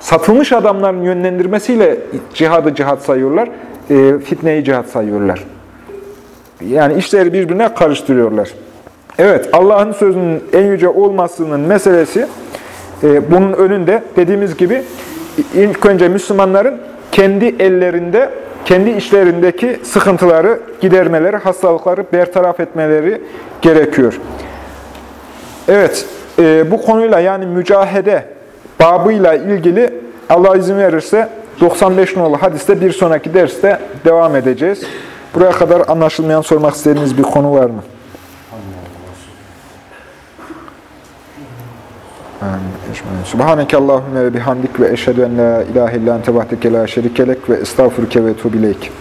Satılmış adamların yönlendirmesiyle cihadı cihat sayıyorlar, e, fitneyi cihat sayıyorlar. Yani işleri birbirine karıştırıyorlar. Evet, Allah'ın sözünün en yüce olmasının meselesi e, bunun önünde dediğimiz gibi ilk önce Müslümanların kendi ellerinde, kendi işlerindeki sıkıntıları gidermeleri, hastalıkları bertaraf etmeleri gerekiyor. Evet, e, bu konuyla yani mücahede babıyla ilgili Allah izin verirse 95 nolu hadiste bir sonraki derste devam edeceğiz. Buraya kadar anlaşılmayan sormak istediğiniz bir konu var mı? Subhaneke Allahümme ve bihamdik ve eşhedü en la ilahe illan tevahdike la şerikelek ve estağfurke ve tubileyk.